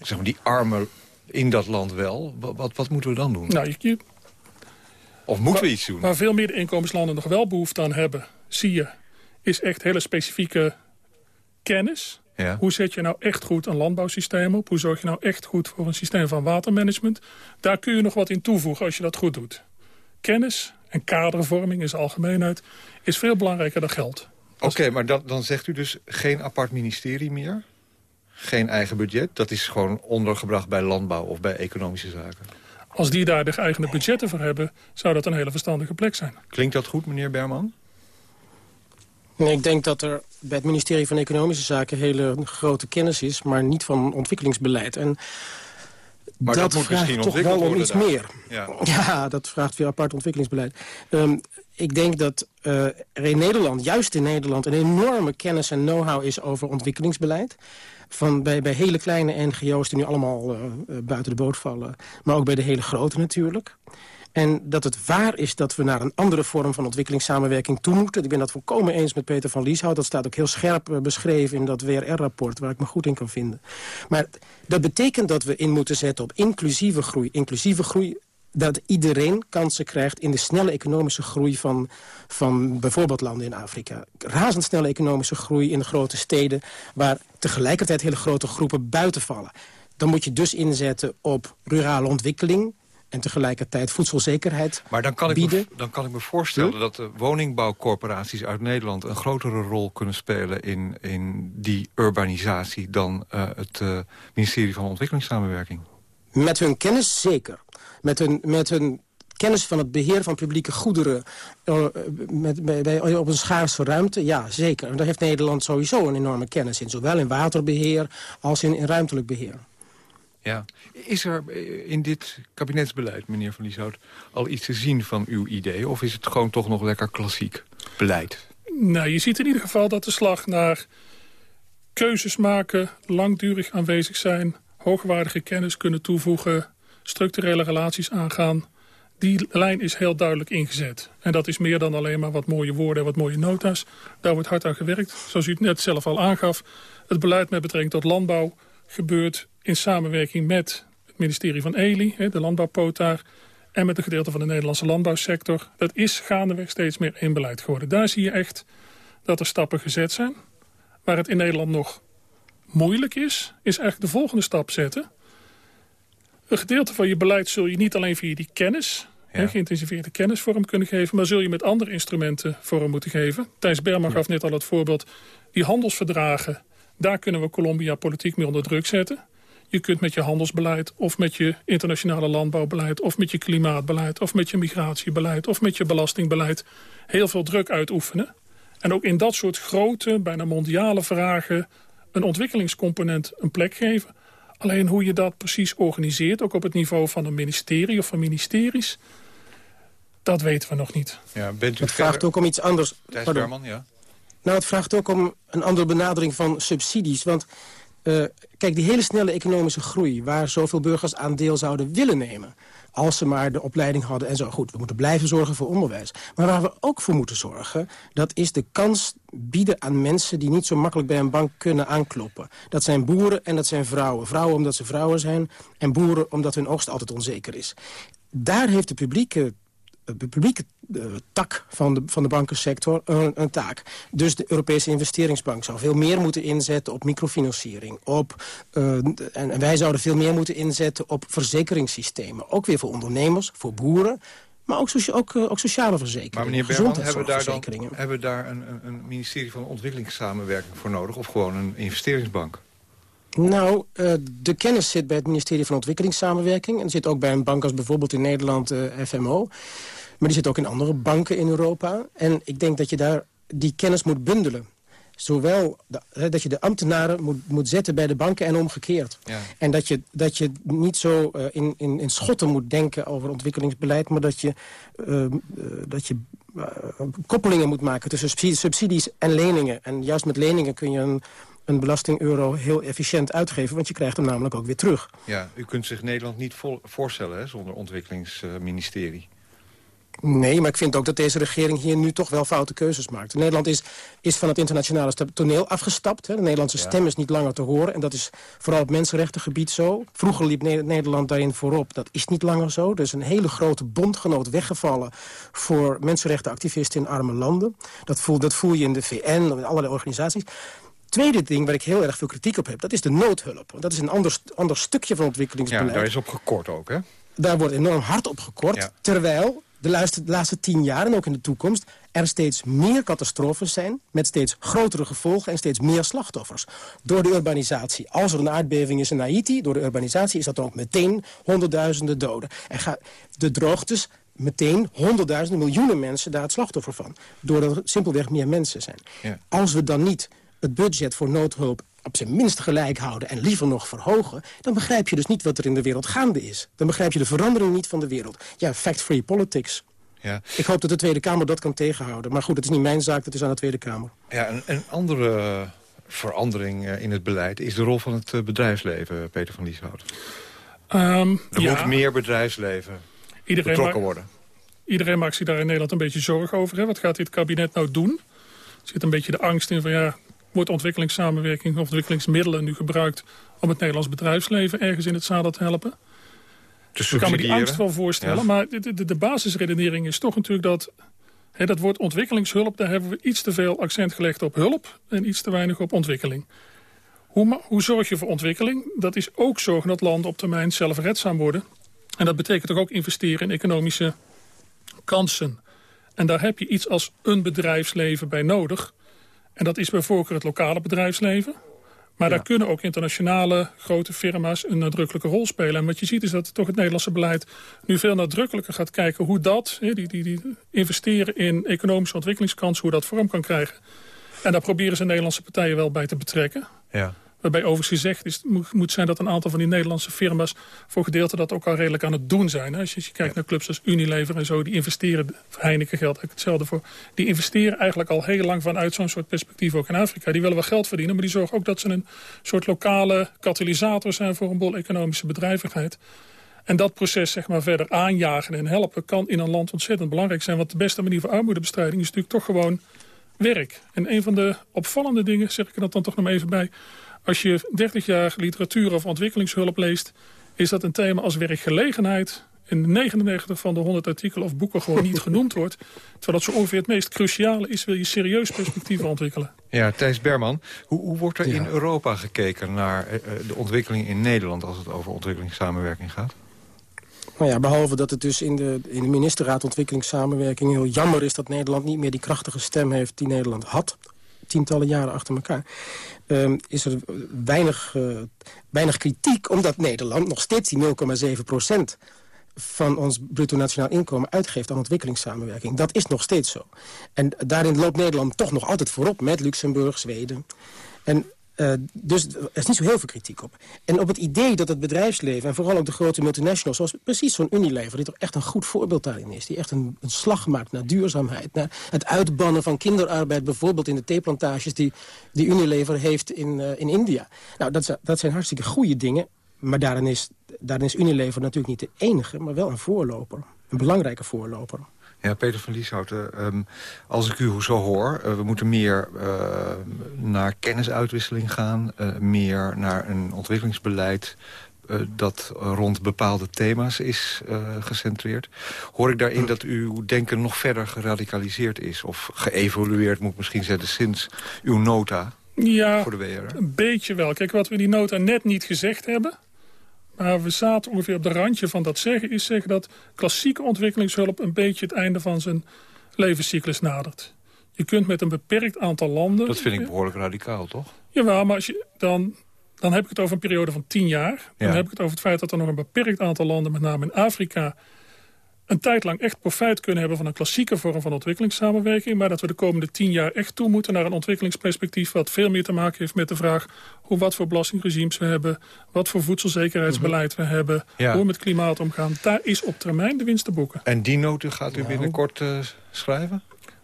zeg maar, die armen in dat land wel. Wat, wat, moeten we dan doen? Nou, je, of moeten we iets doen? Waar veel middeninkomenslanden nog wel behoefte aan hebben, zie je... is echt hele specifieke kennis. Ja. Hoe zet je nou echt goed een landbouwsysteem op? Hoe zorg je nou echt goed voor een systeem van watermanagement? Daar kun je nog wat in toevoegen als je dat goed doet. Kennis en kadervorming in zijn algemeenheid is veel belangrijker dan geld. Oké, okay, maar dan, dan zegt u dus geen apart ministerie meer? Geen eigen budget? Dat is gewoon ondergebracht bij landbouw of bij economische zaken? Als die daar de geëigende budgetten voor hebben... zou dat een hele verstandige plek zijn. Klinkt dat goed, meneer Berman? Nee, ik denk dat er bij het ministerie van Economische Zaken... hele grote kennis is, maar niet van ontwikkelingsbeleid. En maar dat, dat moet vraagt misschien toch wel om iets daar. meer. Ja. [laughs] ja. dat vraagt weer apart ontwikkelingsbeleid. Um, ik denk dat uh, er in Nederland, juist in Nederland... een enorme kennis en know-how is over ontwikkelingsbeleid. Van bij, hele kleine NGO's die nu allemaal uh, buiten de boot vallen. Maar ook bij de hele grote natuurlijk. En dat het waar is dat we naar een andere vorm van ontwikkelingssamenwerking toe moeten. Ik ben dat volkomen eens met Peter van Lieshout. Dat staat ook heel scherp eh, beschreven in dat WRR-rapport... waar ik me goed in kan vinden. Maar dat betekent dat we in moeten zetten op inclusieve groei. Inclusieve groei dat iedereen kansen krijgt in de snelle economische groei van, van bijvoorbeeld landen in Afrika. Razendsnelle economische groei in de grote steden... waar tegelijkertijd hele grote groepen buiten vallen. Dan moet je dus inzetten op rurale ontwikkeling en tegelijkertijd voedselzekerheid Maar dan kan ik, bieden. Me, dan kan ik me voorstellen dat de woningbouwcorporaties uit Nederland... een grotere rol kunnen spelen in, in die urbanisatie... dan uh, het uh, ministerie van Ontwikkelingssamenwerking. Met hun kennis zeker. Met hun, met hun kennis van het beheer van publieke goederen uh, met, bij, bij, op een schaarse ruimte, ja, zeker. En daar heeft Nederland sowieso een enorme kennis in. Zowel in waterbeheer als in, in ruimtelijk beheer. Ja. Is er in dit kabinetsbeleid, meneer Van Lieshout... al iets te zien van uw idee? Of is het gewoon toch nog lekker klassiek beleid? Nou, je ziet in ieder geval dat de slag naar keuzes maken... langdurig aanwezig zijn, hoogwaardige kennis kunnen toevoegen... structurele relaties aangaan. Die lijn is heel duidelijk ingezet. En dat is meer dan alleen maar wat mooie woorden en wat mooie nota's. Daar wordt hard aan gewerkt. Zoals u het net zelf al aangaf. Het beleid met betrekking tot landbouw gebeurt in samenwerking met het ministerie van ELI, de landbouwpoot daar... en met een gedeelte van de Nederlandse landbouwsector. Dat is gaandeweg steeds meer één beleid geworden. Daar zie je echt dat er stappen gezet zijn. Waar het in Nederland nog moeilijk is, is eigenlijk de volgende stap zetten. Een gedeelte van je beleid zul je niet alleen via die kennis... Ja. geïntensiveerde kennis vorm kunnen geven... maar zul je met andere instrumenten vorm moeten geven. Thijs Berman gaf net al het voorbeeld... die handelsverdragen, daar kunnen we Colombia politiek mee onder druk zetten. Je kunt met je handelsbeleid of met je internationale landbouwbeleid... of met je klimaatbeleid of met je migratiebeleid of met je belastingbeleid... heel veel druk uitoefenen. En ook in dat soort grote, bijna mondiale vragen... een ontwikkelingscomponent een plek geven. Alleen hoe je dat precies organiseert, ook op het niveau van een ministerie of van ministeries... dat weten we nog niet. Ja, bent u het vraagt ook om iets anders. Thijs Berman, ja. Nou, het vraagt ook om een andere benadering van subsidies. Want uh, kijk, die hele snelle economische groei... waar zoveel burgers aan deel zouden willen nemen... als ze maar de opleiding hadden en zo. Goed, we moeten blijven zorgen voor onderwijs. Maar waar we ook voor moeten zorgen... dat is de kans bieden aan mensen... die niet zo makkelijk bij een bank kunnen aankloppen. Dat zijn boeren en dat zijn vrouwen. Vrouwen omdat ze vrouwen zijn... en boeren omdat hun oogst altijd onzeker is. Daar heeft de publieke publieke uh, tak van de, van de bankensector een, een, taak. Dus de Europese investeringsbank zou veel meer moeten inzetten op microfinanciering. Op, uh, en, en, wij zouden veel meer moeten inzetten op verzekeringssystemen. Ook weer voor ondernemers, voor boeren. Maar ook, ook, ook sociale verzekeringen. Maar meneer Berman, hebben we daar, dan, hebben we daar een, een ministerie van ontwikkelingssamenwerking voor nodig? Of gewoon een investeringsbank? Nou, de kennis zit bij het ministerie van Ontwikkelingssamenwerking. En zit ook bij een bank als bijvoorbeeld in Nederland FMO. Maar die zit ook in andere banken in Europa. En ik denk dat je daar die kennis moet bundelen. Zowel de, dat je de ambtenaren moet, moet zetten bij de banken en omgekeerd. Ja. En dat je, dat je niet zo uh, in, in, in schotten moet denken over ontwikkelingsbeleid... maar dat je, uh, dat je koppelingen moet maken tussen subsidies en leningen. En juist met leningen kun je een, een belasting-euro heel efficiënt uitgeven... want je krijgt hem namelijk ook weer terug. Ja, u kunt zich Nederland niet voorstellen hè, zonder ontwikkelingsministerie. Nee, maar ik vind ook dat deze regering hier nu toch wel foute keuzes maakt. Nederland is, is van het internationale toneel afgestapt. Hè. De Nederlandse ja. stem is niet langer te horen. En dat is vooral op mensenrechtengebied zo. Vroeger liep Nederland daarin voorop. Dat is niet langer zo. Er is een hele grote bondgenoot weggevallen... voor mensenrechtenactivisten in arme landen. Dat voel, dat voel je in de VN, in allerlei organisaties. Tweede ding waar ik heel erg veel kritiek op heb... dat is de noodhulp. Dat is een ander, ander stukje van ontwikkelingsbeleid. Ja, daar is op gekort ook, hè? Daar wordt enorm hard op gekort. Ja. Terwijl de laatste, de laatste tien jaar en ook in de toekomst... er steeds meer catastrofes zijn met steeds grotere gevolgen... en steeds meer slachtoffers. Door de urbanisatie. Als er een aardbeving is in Haiti, door de urbanisatie... is dat dan ook meteen honderdduizenden doden. En ga, de droogtes meteen honderdduizenden, miljoenen mensen daar het slachtoffer van. Doordat er simpelweg meer mensen zijn. Ja. Als we dan niet het budget voor noodhulp op zijn minst gelijk houden en liever nog verhogen... dan begrijp je dus niet wat er in de wereld gaande is. Dan begrijp je de verandering niet van de wereld. Ja, fact-free politics. Ja. Ik hoop dat de Tweede Kamer dat kan tegenhouden. Maar goed, het is niet mijn zaak, dat is aan de Tweede Kamer. Ja, een, een andere verandering in het beleid is de rol van het bedrijfsleven, Peter van Lieshout. Um, er ja. moet meer bedrijfsleven. iedereen betrokken worden. Iedereen maakt zich daar in Nederland een beetje zorgen over. Hè? Wat gaat dit kabinet nou doen? Er zit een beetje de angst in van ja, wordt ontwikkelingssamenwerking of ontwikkelingsmiddelen nu gebruikt om het Nederlands bedrijfsleven ergens in het zadel te helpen? Dus ik kan me die angst wel voorstellen, maar de, de, de, basisredenering is toch natuurlijk dat... Hè, dat woord ontwikkelingshulp, daar hebben we iets te veel accent gelegd op hulp... en iets te weinig op ontwikkeling. Hoe, hoe zorg je voor ontwikkeling? Dat is ook zorgen dat landen op termijn zelfredzaam worden. En dat betekent toch ook investeren in economische kansen. En daar heb je iets als een bedrijfsleven bij nodig. En dat is bij voorkeur het lokale bedrijfsleven. Maar daar kunnen ook internationale grote firma's een nadrukkelijke rol spelen. En wat je ziet is dat toch het Nederlandse beleid nu veel nadrukkelijker gaat kijken... hoe dat, die, die, die investeren in economische ontwikkelingskansen, hoe dat vorm kan krijgen. En daar proberen ze Nederlandse partijen wel bij te betrekken. Ja. Waarbij overigens gezegd is, moet zijn dat een aantal van die Nederlandse firma's... voor gedeelte dat ook al redelijk aan het doen zijn. Als je, kijkt naar clubs als Unilever en zo, die investeren... Heineken geldt eigenlijk hetzelfde voor. Die investeren eigenlijk al heel lang vanuit zo'n soort perspectief ook in Afrika. Die willen wel geld verdienen, maar die zorgen ook dat ze een soort lokale katalysator zijn... voor een bol economische bedrijvigheid. En dat proces zeg maar, verder aanjagen en helpen kan in een land ontzettend belangrijk zijn. Want de beste manier voor armoedebestrijding is natuurlijk toch gewoon werk. En een van de opvallende dingen, zeg ik er dan toch nog even bij... Als je 30 jaar literatuur of ontwikkelingshulp leest... is dat een thema als werkgelegenheid in 99 van de 100 artikelen of boeken gewoon niet [laughs] genoemd wordt. Terwijl dat zo ongeveer het meest cruciale is... wil je serieus perspectieven ontwikkelen. Ja, Thijs Berman, hoe, hoe wordt er in Europa gekeken naar eh, eh, de ontwikkeling in Nederland... als het over ontwikkelingssamenwerking gaat? Nou ja, behalve dat het dus in de, in de ministerraad ontwikkelingssamenwerking heel jammer is... dat Nederland niet meer die krachtige stem heeft die Nederland had tientallen jaren achter elkaar... Ehm, is er weinig, uh, weinig kritiek... omdat Nederland nog steeds die 0,7 procent van ons bruto nationaal inkomen uitgeeft aan ontwikkelingssamenwerking. Dat is nog steeds zo. En daarin loopt Nederland toch nog altijd voorop met Luxemburg, Zweden. En uh, dus er is niet zo heel veel kritiek op. En op het idee dat het bedrijfsleven, en vooral ook de grote multinationals... zoals precies zo'n Unilever, die toch echt een goed voorbeeld daarin is... die echt een, een slag maakt naar duurzaamheid... naar het uitbannen van kinderarbeid... bijvoorbeeld in de theeplantages die, die Unilever heeft in, uh, in India. Nou, dat, dat zijn hartstikke goede dingen... maar daarin is, daarin is Unilever natuurlijk niet de enige... maar wel een voorloper, een belangrijke voorloper. Ja, Peter van Lieshouten, um, als ik u zo hoor... Uh, we moeten meer uh, naar kennisuitwisseling gaan... Uh, meer naar een ontwikkelingsbeleid dat rond bepaalde thema's is gecentreerd. Hoor ik daarin dat uw denken nog verder geradicaliseerd is... of geëvolueerd, moet misschien zeggen, sinds uw nota ja, voor de WR? een beetje wel. Kijk, wat we in die nota net niet gezegd hebben... Maar we zaten ongeveer op de randje van dat zeggen... is zeggen dat klassieke ontwikkelingshulp een beetje het einde van zijn levenscyclus nadert. Je kunt met een beperkt aantal landen... Dat vind ik behoorlijk radicaal, toch? Jawel, maar als je, dan, dan heb ik het over een periode van tien jaar. Dan heb ik het over het feit dat er nog een beperkt aantal landen... met name in Afrika een tijd lang echt profijt kunnen hebben... van een klassieke vorm van ontwikkelingssamenwerking... maar dat we de komende tien jaar echt toe moeten naar een ontwikkelingsperspectief... wat veel meer te maken heeft met de vraag... hoe wat voor belastingregimes we hebben... wat voor voedselzekerheidsbeleid we hebben... hoe we met klimaat omgaan. Daar is op termijn de winst te boeken. En die noten gaat u binnenkort uh, schrijven?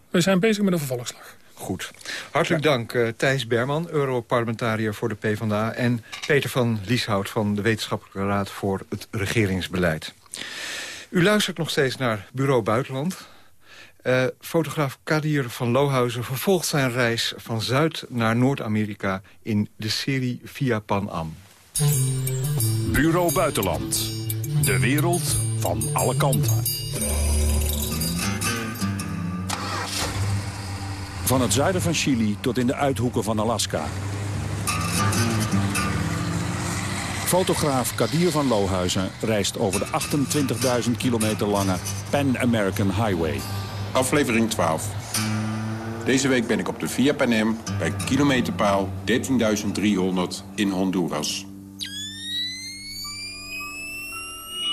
We zijn bezig met een vervolgslag. Goed. Hartelijk dank uh, Thijs Berman, Europarlementariër voor de PvdA... en Peter van Lieshout van de Wetenschappelijke Raad voor het Regeringsbeleid. U luistert nog steeds naar Bureau Buitenland. Uh, fotograaf Kadir van Lohuizen vervolgt zijn reis van Zuid naar Noord-Amerika... in de serie Via Pan Am. Bureau Buitenland. De wereld van alle kanten. Van het zuiden van Chili tot in de uithoeken van Alaska. Fotograaf Kadir van Lohuizen reist over de 28.000 kilometer lange Pan American Highway. Aflevering 12. Deze week ben ik op de Via Panem bij kilometerpaal 13.300 in Honduras.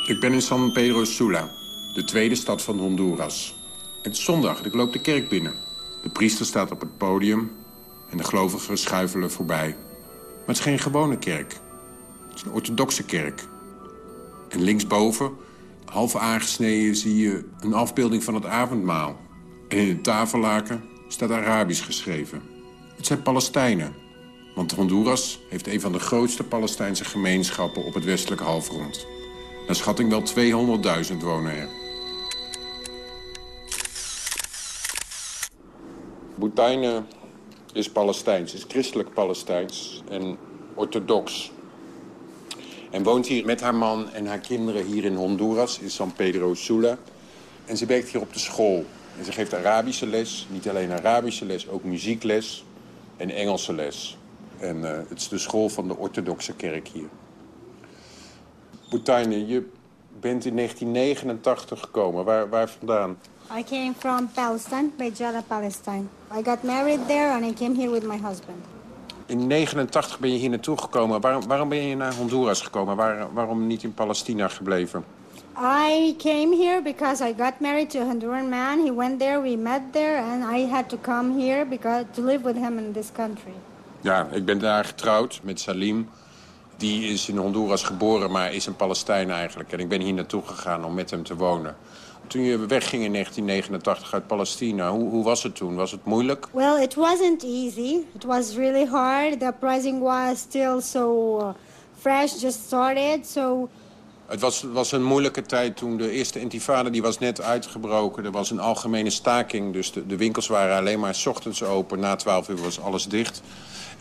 Ik ben in San Pedro Sula, de tweede stad van Honduras. Het is zondag ik loop de kerk binnen. De priester staat op het podium en de gelovigen schuifelen voorbij. Maar het is geen gewone kerk. Het is een orthodoxe kerk. En linksboven, half aangesneden, zie je een afbeelding van het avondmaal. En in het tafellaken staat Arabisch geschreven. Het zijn Palestijnen. Want Honduras heeft een van de grootste Palestijnse gemeenschappen op het westelijke halfrond. Naar schatting wel 200.000 wonen er. Boetijnen is Palestijns, is christelijk Palestijns en orthodox. En woont hier met haar man en haar kinderen hier in Honduras, in San Pedro Sula. En ze werkt hier op de school. En ze geeft Arabische les, niet alleen Arabische les, ook muziekles en Engelse les. En uh, het is de school van de orthodoxe kerk hier. Boutaine, je bent in 1989 gekomen. Waar, waar vandaan? I came from Palestine, Bejaia, Palestine. I got married there and I came here with my husband. In 89 ben je hier naartoe gekomen. Waarom, waarom ben je naar Honduras gekomen? Waar, waarom niet in Palestina gebleven? I came here because I got married to a Honduran man. He went there, we met there, and I had to come here because to live with him in this country. Ja, ik ben daar getrouwd met Salim. Die is in Honduras geboren, maar is een Palestijn eigenlijk. En ik ben hier naartoe gegaan om met hem te wonen. Toen je wegging in 1989 uit Palestina, hoe, hoe was het toen? Was het moeilijk? Well, it wasn't easy. It was really hard. The uprising was still so uh, fresh, just started. So het was, was een moeilijke tijd toen de eerste intifada die was net uitgebroken. Er was een algemene staking, dus de, de winkels waren alleen maar s ochtends open. Na 12 uur was alles dicht.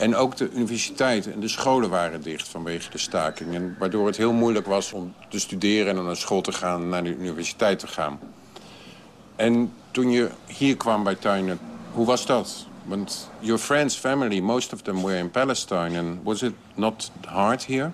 En ook de universiteiten en de scholen waren dicht vanwege de staking. En waardoor het heel moeilijk was om te studeren en naar school te gaan, naar de universiteit te gaan. En toen je hier kwam bij Tuinen, hoe was dat? Want your friends, family, most of them were in Palestine. And was it not hard here?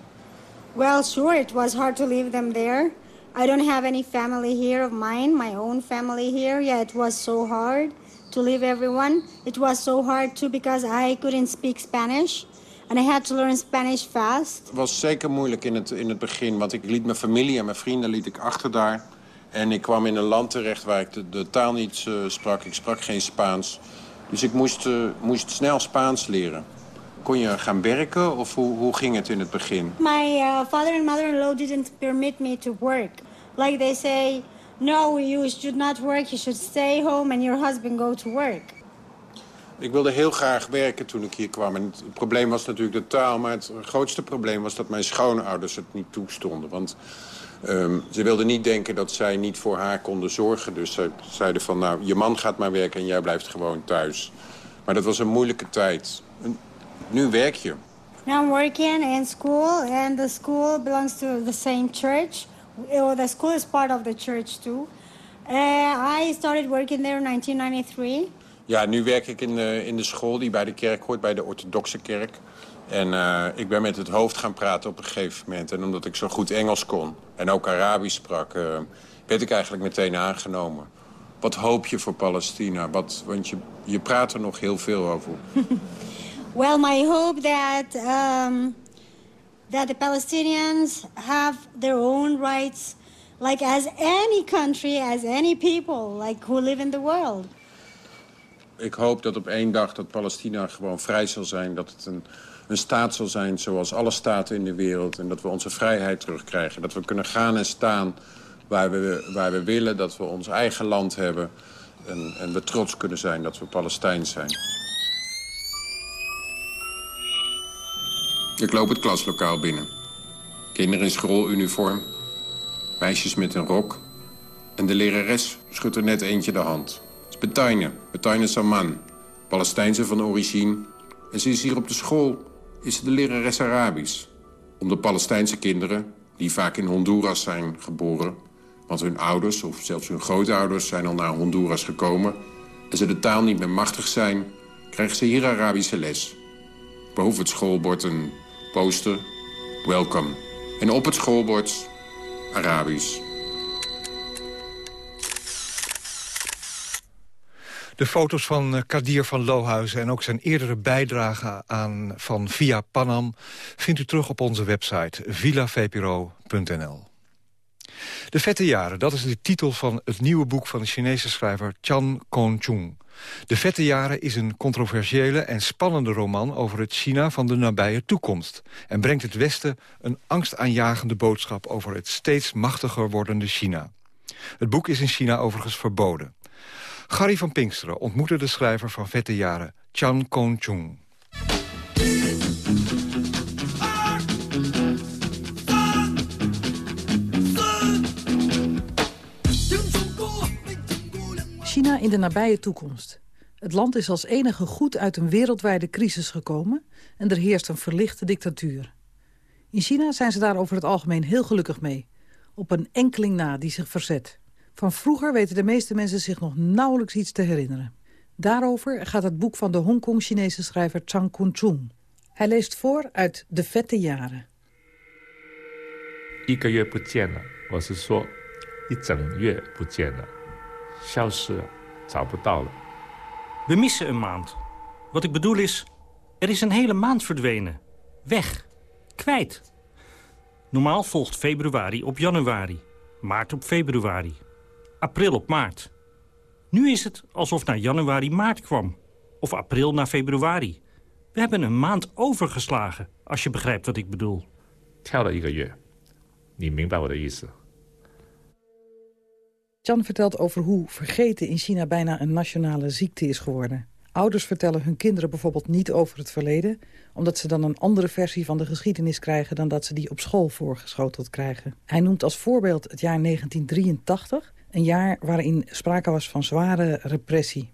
Well, sure, it was hard to leave them there. I don't have any family here of mine, my own family here. Yeah, it was so hard to leave everyone. It was so hard too because I couldn't speak Spanish. And I had to learn Spanish fast. Het was zeker moeilijk in het, in het begin, want ik liet mijn familie en mijn vrienden liet ik achter daar. En ik kwam in een land terecht waar ik de, de taal niet uh, sprak. Ik sprak geen Spaans. Dus ik moest, uh, moest snel Spaans leren. Kon je gaan werken of hoe, hoe ging het in het begin? My uh, father and mother-in-law didn't permit me to work. Like they say, no, you should not work, you should stay home and your husband go to work. Ik wilde heel graag werken toen ik hier kwam. En het probleem was natuurlijk de taal. Maar het grootste probleem was dat mijn schoonouders het niet toestonden. Want um, ze wilden niet denken dat zij niet voor haar konden zorgen. Dus ze zeiden van, nou, je man gaat maar werken en jij blijft gewoon thuis. Maar dat was een moeilijke tijd. En nu werk je. Now I'm working in school. And the school belongs to the same church. The school is part of the church too. Uh, I started working there in 1993. Ja, nu werk ik in de, in de school die bij de kerk hoort, bij de orthodoxe kerk. En uh, ik ben met het hoofd gaan praten op een gegeven moment. En omdat ik zo goed Engels kon en ook Arabisch sprak... Uh, werd ik eigenlijk meteen aangenomen. Wat hoop je voor Palestina? Wat, want je, je praat er nog heel veel over. [laughs] well, my hope that, um, that the Palestinians have their own rights... like as any country, as any people, like who live in the world ik hoop dat op één dag dat Palestina gewoon vrij zal zijn. Dat het een, een staat zal zijn zoals alle staten in de wereld. En dat we onze vrijheid terugkrijgen. Dat we kunnen gaan en staan waar we, waar we willen. Dat we ons eigen land hebben. En, en we trots kunnen zijn dat we Palestijns zijn. Ik loop het klaslokaal binnen. Kinderen in schooluniform. Meisjes met een rok. En de lerares schudt er net eentje de hand. Betaine, Betaine Saman, Palestijnse van origine. En is hier op de school, is ze de lerares Arabisch. Om de Palestijnse kinderen, die vaak in Honduras zijn geboren... want hun ouders of zelfs hun grootouders zijn al naar Honduras gekomen... en ze de taal niet meer machtig zijn, krijgen ze hier Arabische les. Boven het schoolbord een poster, welcome. En op het schoolbord Arabisch. De foto's van eh, Kadir van Lohuizen en ook zijn eerdere bijdrage aan van Via Panam... vindt u terug op onze website villavpro.nl. De Vette Jaren, dat is de titel van het nieuwe boek van de Chinese schrijver Chan Kong-chung. De Vette Jaren is een controversiële en spannende roman over het China van de nabije toekomst... en brengt het Westen een angstaanjagende boodschap over het steeds machtiger wordende China. Het boek is in China overigens verboden. Gary van Pinksteren ontmoette de schrijver van Vette Jaren, Chan Kong-chung. China in de nabije toekomst. Het land is als enige goed uit een wereldwijde crisis gekomen... en er heerst een verlichte dictatuur. In China zijn ze daar over het algemeen heel gelukkig mee. Op een enkeling na die zich verzet. Van vroeger weten de meeste mensen zich nog nauwelijks iets te herinneren. Daarover gaat het boek van de Hongkong-Chinese schrijver Chang Kun-chung. Hij leest voor uit De Vette Jaren. 一个月不见了，我是说一整月不见了，消失了， 找不到了。 We missen een maand. Wat ik bedoel is, er is een hele maand verdwenen. Weg. Kwijt. Normaal volgt februari op januari. Maart op februari. April op maart. Nu is het alsof na januari maart kwam. Of april na februari. We hebben een maand overgeslagen, als je begrijpt wat ik bedoel. 跳了一个月，你明白我的意思？ Chan vertelt over hoe vergeten in China bijna een nationale ziekte is geworden. Ouders vertellen hun kinderen bijvoorbeeld niet over het verleden... omdat ze dan een andere versie van de geschiedenis krijgen... dan dat ze die op school voorgeschoteld krijgen. Hij noemt als voorbeeld het jaar 1983... een jaar waarin sprake was van zware repressie.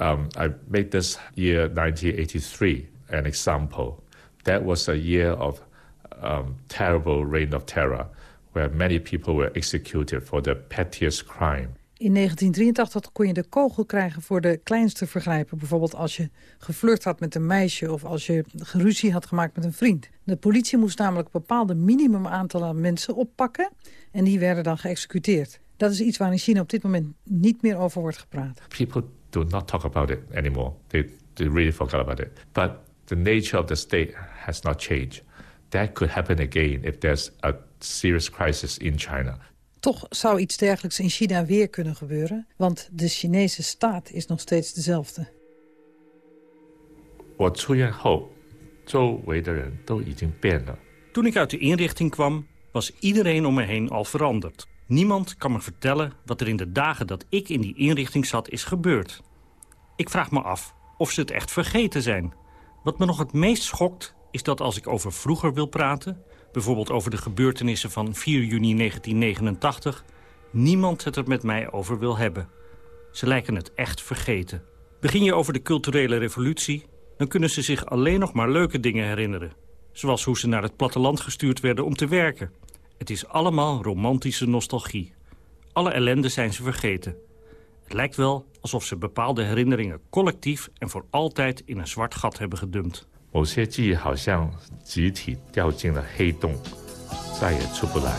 Um, I made this year 1983 an example. That was a year of um, terrible reign of terror, where many people were executed for the pettiest crime. In 1983 kon je de kogel krijgen voor de kleinste vergrijpen. Bijvoorbeeld als je geflirt had met een meisje... of als je geruzie had gemaakt met een vriend. De politie moest namelijk bepaalde minimum aantal mensen oppakken... en die werden dan geëxecuteerd. Dat is iets waar in China op dit moment niet meer over wordt gepraat. People do not talk about it anymore. They, they really forgot about it. But the nature of the state has not changed That could happen again if there's a serious crisis in China. Toch zou iets dergelijks in China weer kunnen gebeuren... want de Chinese staat is nog steeds dezelfde. 我出院后，周围的人都已经变了。 Toen ik uit de inrichting kwam, was iedereen om me heen al veranderd. Niemand kan me vertellen wat er in de dagen dat ik in die inrichting zat is gebeurd. Ik vraag me af of ze het echt vergeten zijn. Wat me nog het meest schokt is dat als ik over vroeger wil praten... bijvoorbeeld over de gebeurtenissen van 4 juni 1989... niemand het er met mij over wil hebben. Ze lijken het echt vergeten. Begin je over de culturele revolutie... dan kunnen ze zich alleen nog maar leuke dingen herinneren. Zoals hoe ze naar het platteland gestuurd werden om te werken. Het is allemaal romantische nostalgie. Alle ellende zijn ze vergeten. Het lijkt wel alsof ze bepaalde herinneringen collectief... en voor altijd in een zwart gat hebben gedumpt. 某些记忆好像集体掉进了黑洞，再也出不来。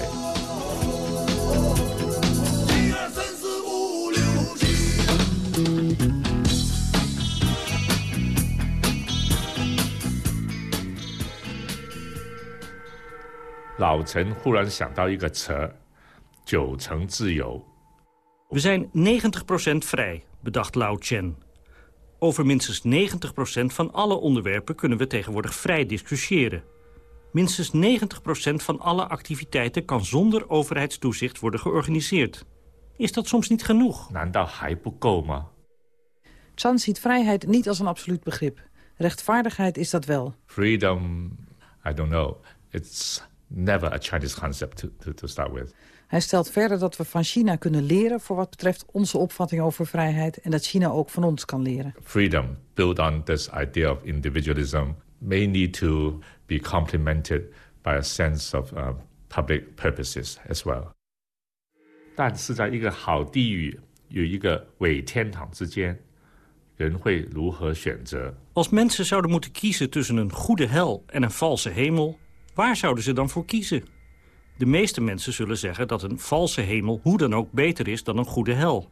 老陈忽然想到一个词儿，九成自由。We zijn 90% vrij, bedacht Lao Chen. Over minstens 90% van alle onderwerpen kunnen we tegenwoordig vrij discussiëren. Minstens 90% van alle activiteiten kan zonder overheidstoezicht worden georganiseerd. Is dat soms niet genoeg? Nou, Chan ziet vrijheid niet als een absoluut begrip. Rechtvaardigheid is dat wel. Freedom, I don't know. It's never a Chinese concept to, to, to start with. Hij stelt verder dat we van China kunnen leren... voor wat betreft onze opvatting over vrijheid... en dat China ook van ons kan leren. Freedom, built on this idea of individualism, may need to be complemented by a sense of uh, public purposes as well. 但是在一个好地狱与一个伪天堂之间，人会如何选择？ Als mensen zouden moeten kiezen tussen een goede hel en een valse hemel... waar zouden ze dan voor kiezen? De meeste mensen zullen zeggen dat een valse hemel hoe dan ook beter is dan een goede hel.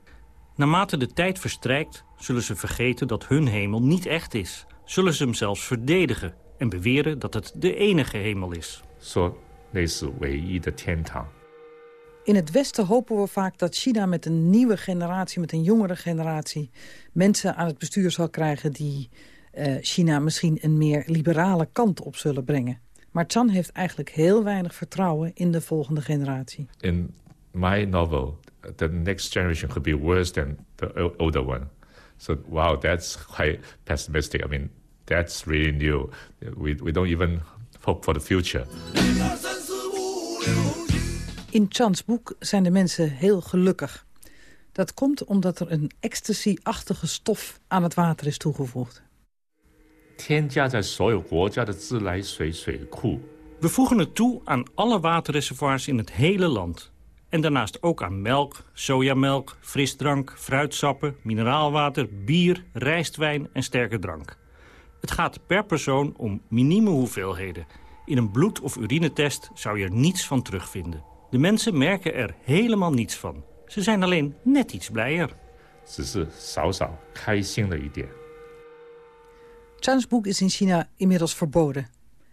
Naarmate de tijd verstrijkt, zullen ze vergeten dat hun hemel niet echt is. Zullen ze hem zelfs verdedigen en beweren dat het de enige hemel is. Zo, deze in het Westen hopen we vaak dat China met een nieuwe generatie, met een jongere generatie, mensen aan het bestuur zal krijgen die eh, China misschien een meer liberale kant op zullen brengen. Maar Chan heeft eigenlijk heel weinig vertrouwen in de volgende generatie. In my novel, the next generation could be worse than the older one. So wow, that's quite pessimistic. I mean, that's really new. We, we don't even hope for the future. In Chans boek zijn de mensen heel gelukkig. Dat komt omdat er een ecstasy-achtige stof aan het water is toegevoegd. We voegen het toe aan alle waterreservoirs in het hele land. En daarnaast ook aan melk, sojamelk, frisdrank, fruitsappen, mineraalwater, bier, rijstwijn en sterke drank. Het gaat per persoon om minieme hoeveelheden. In een bloed- of urinetest zou je er niets van terugvinden. De mensen merken er helemaal niets van. Ze zijn alleen net iets blijer. Chans boek is in China inmiddels verboden.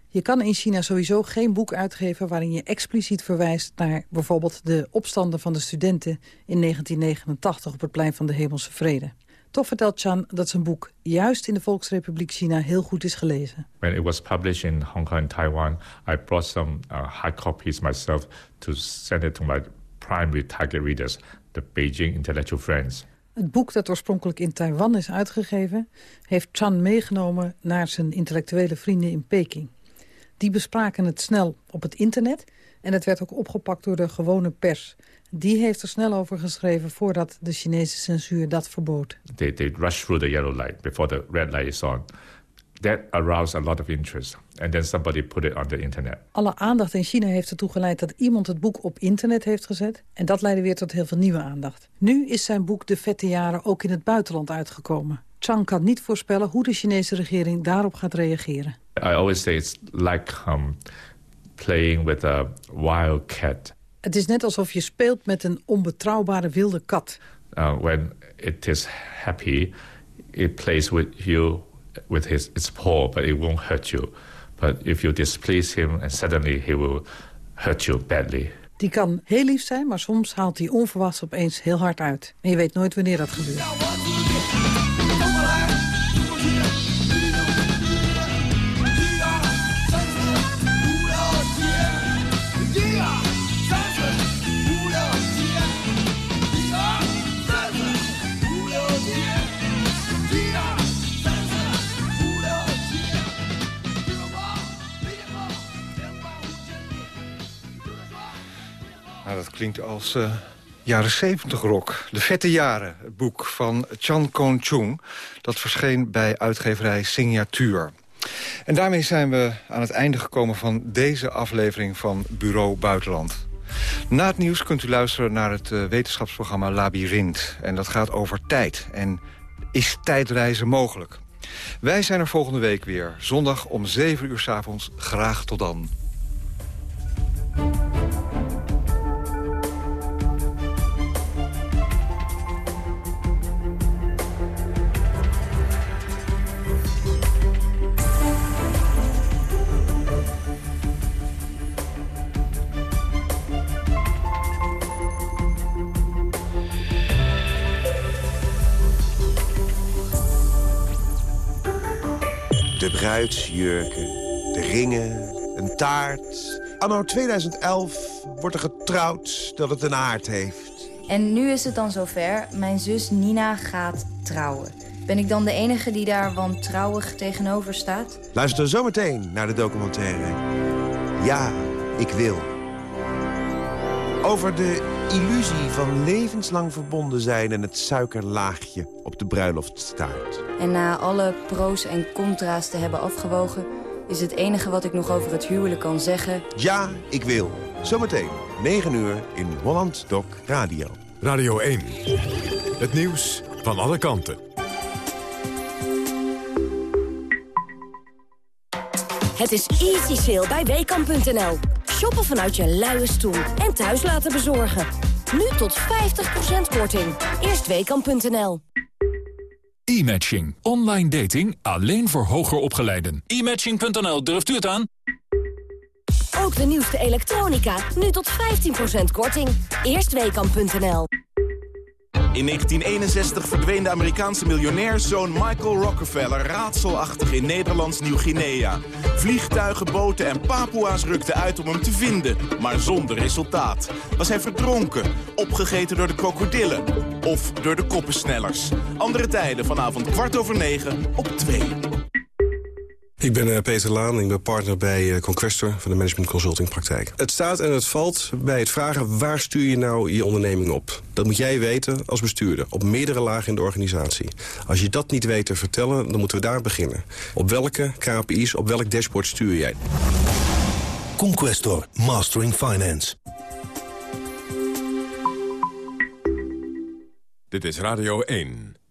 Je kan in China sowieso geen boek uitgeven waarin je expliciet verwijst naar bijvoorbeeld de opstanden van de studenten in 1989 op het plein van de Hemelse Vrede. Toch vertelt Chan dat zijn boek juist in de Volksrepubliek China heel goed is gelezen. When it was published in Hong Kong and Taiwan, I brought some uh, hard copies myself to send it to my primary target readers, the Beijing intellectual friends. Het boek dat oorspronkelijk in Taiwan is uitgegeven... heeft Chan meegenomen naar zijn intellectuele vrienden in Peking. Die bespraken het snel op het internet en het werd ook opgepakt door de gewone pers. Die heeft er snel over geschreven voordat de Chinese censuur dat verbood. They, they rush through the yellow light before the red light is on. That aroused a lot of interest. And then somebody put it on the internet. Alle aandacht in China heeft ertoe geleid dat iemand het boek op internet heeft gezet. En dat leidde weer tot heel veel nieuwe aandacht. Nu is zijn boek De Vette Jaren ook in het buitenland uitgekomen. Chang kan niet voorspellen hoe de Chinese regering daarop gaat reageren. I always say it's like um, playing with a wild cat. Het is net alsof je speelt met een onbetrouwbare wilde kat. Uh, when it is happy, it plays with you with his its paw, but it won't hurt you. But if you displease him, and suddenly he will hurt you badly. Die kan heel lief zijn, maar soms haalt hij onverwachts opeens heel hard uit. En je weet nooit wanneer dat gebeurt. Nou, dat klinkt als uh, jaren 70 rock. De Vette Jaren, het boek van Chan Kon-chung. Dat verscheen bij uitgeverij Signatuur. En daarmee zijn we aan het einde gekomen van deze aflevering van Bureau Buitenland. Na het nieuws kunt u luisteren naar het uh, wetenschapsprogramma Labyrinth. En dat gaat over tijd. En is tijdreizen mogelijk? Wij zijn er volgende week weer. Zondag om 7 uur s avonds. Graag tot dan. Bruidsjurken, de ringen, een taart. Anno 2011 wordt er getrouwd dat het een aard heeft. En nu is het dan zover. Mijn zus Nina gaat trouwen. Ben ik dan de enige die daar wantrouwig tegenover staat? Luister zometeen naar de documentaire. Ja, ik wil. Over de illusie van levenslang verbonden zijn... en het suikerlaagje op de bruiloftstaart. En na alle pro's en contra's te hebben afgewogen... is het enige wat ik nog over het huwelijk kan zeggen... Ja, ik wil. Zometeen, 9 uur in Holland Doc Radio. Radio 1. Het nieuws van alle kanten. Het is easy sale bij WKAM.nl. Shoppen vanuit je luie stoel en thuis laten bezorgen. Nu tot 50% korting. Eerst WKAM.nl. E-matching. Online dating alleen voor hoger opgeleiden. E-matching.nl, durft u het aan? Ook de nieuwste elektronica. Nu tot 15% korting. Eerst WKAM.nl. In 1961 verdween de Amerikaanse miljonairszoon Michael Rockefeller raadselachtig in Nederlands Nieuw-Guinea. Vliegtuigen, boten en Papua's rukten uit om hem te vinden, maar zonder resultaat. Was hij verdronken, opgegeten door de krokodillen of door de koppensnellers. Andere tijden vanavond kwart over negen op twee. Ik ben uh, Peter Laan, ik ben partner bij uh, Conquestor van de Management Consulting Praktijk. Het staat en het valt bij het vragen waar stuur je nou je onderneming op. Dat moet jij weten als bestuurder, op meerdere lagen in de organisatie. Als je dat niet weet te vertellen, dan moeten we daar beginnen. Op welke KPI's, op welk dashboard stuur jij? Conquestor, Mastering Finance. Dit is Radio 1.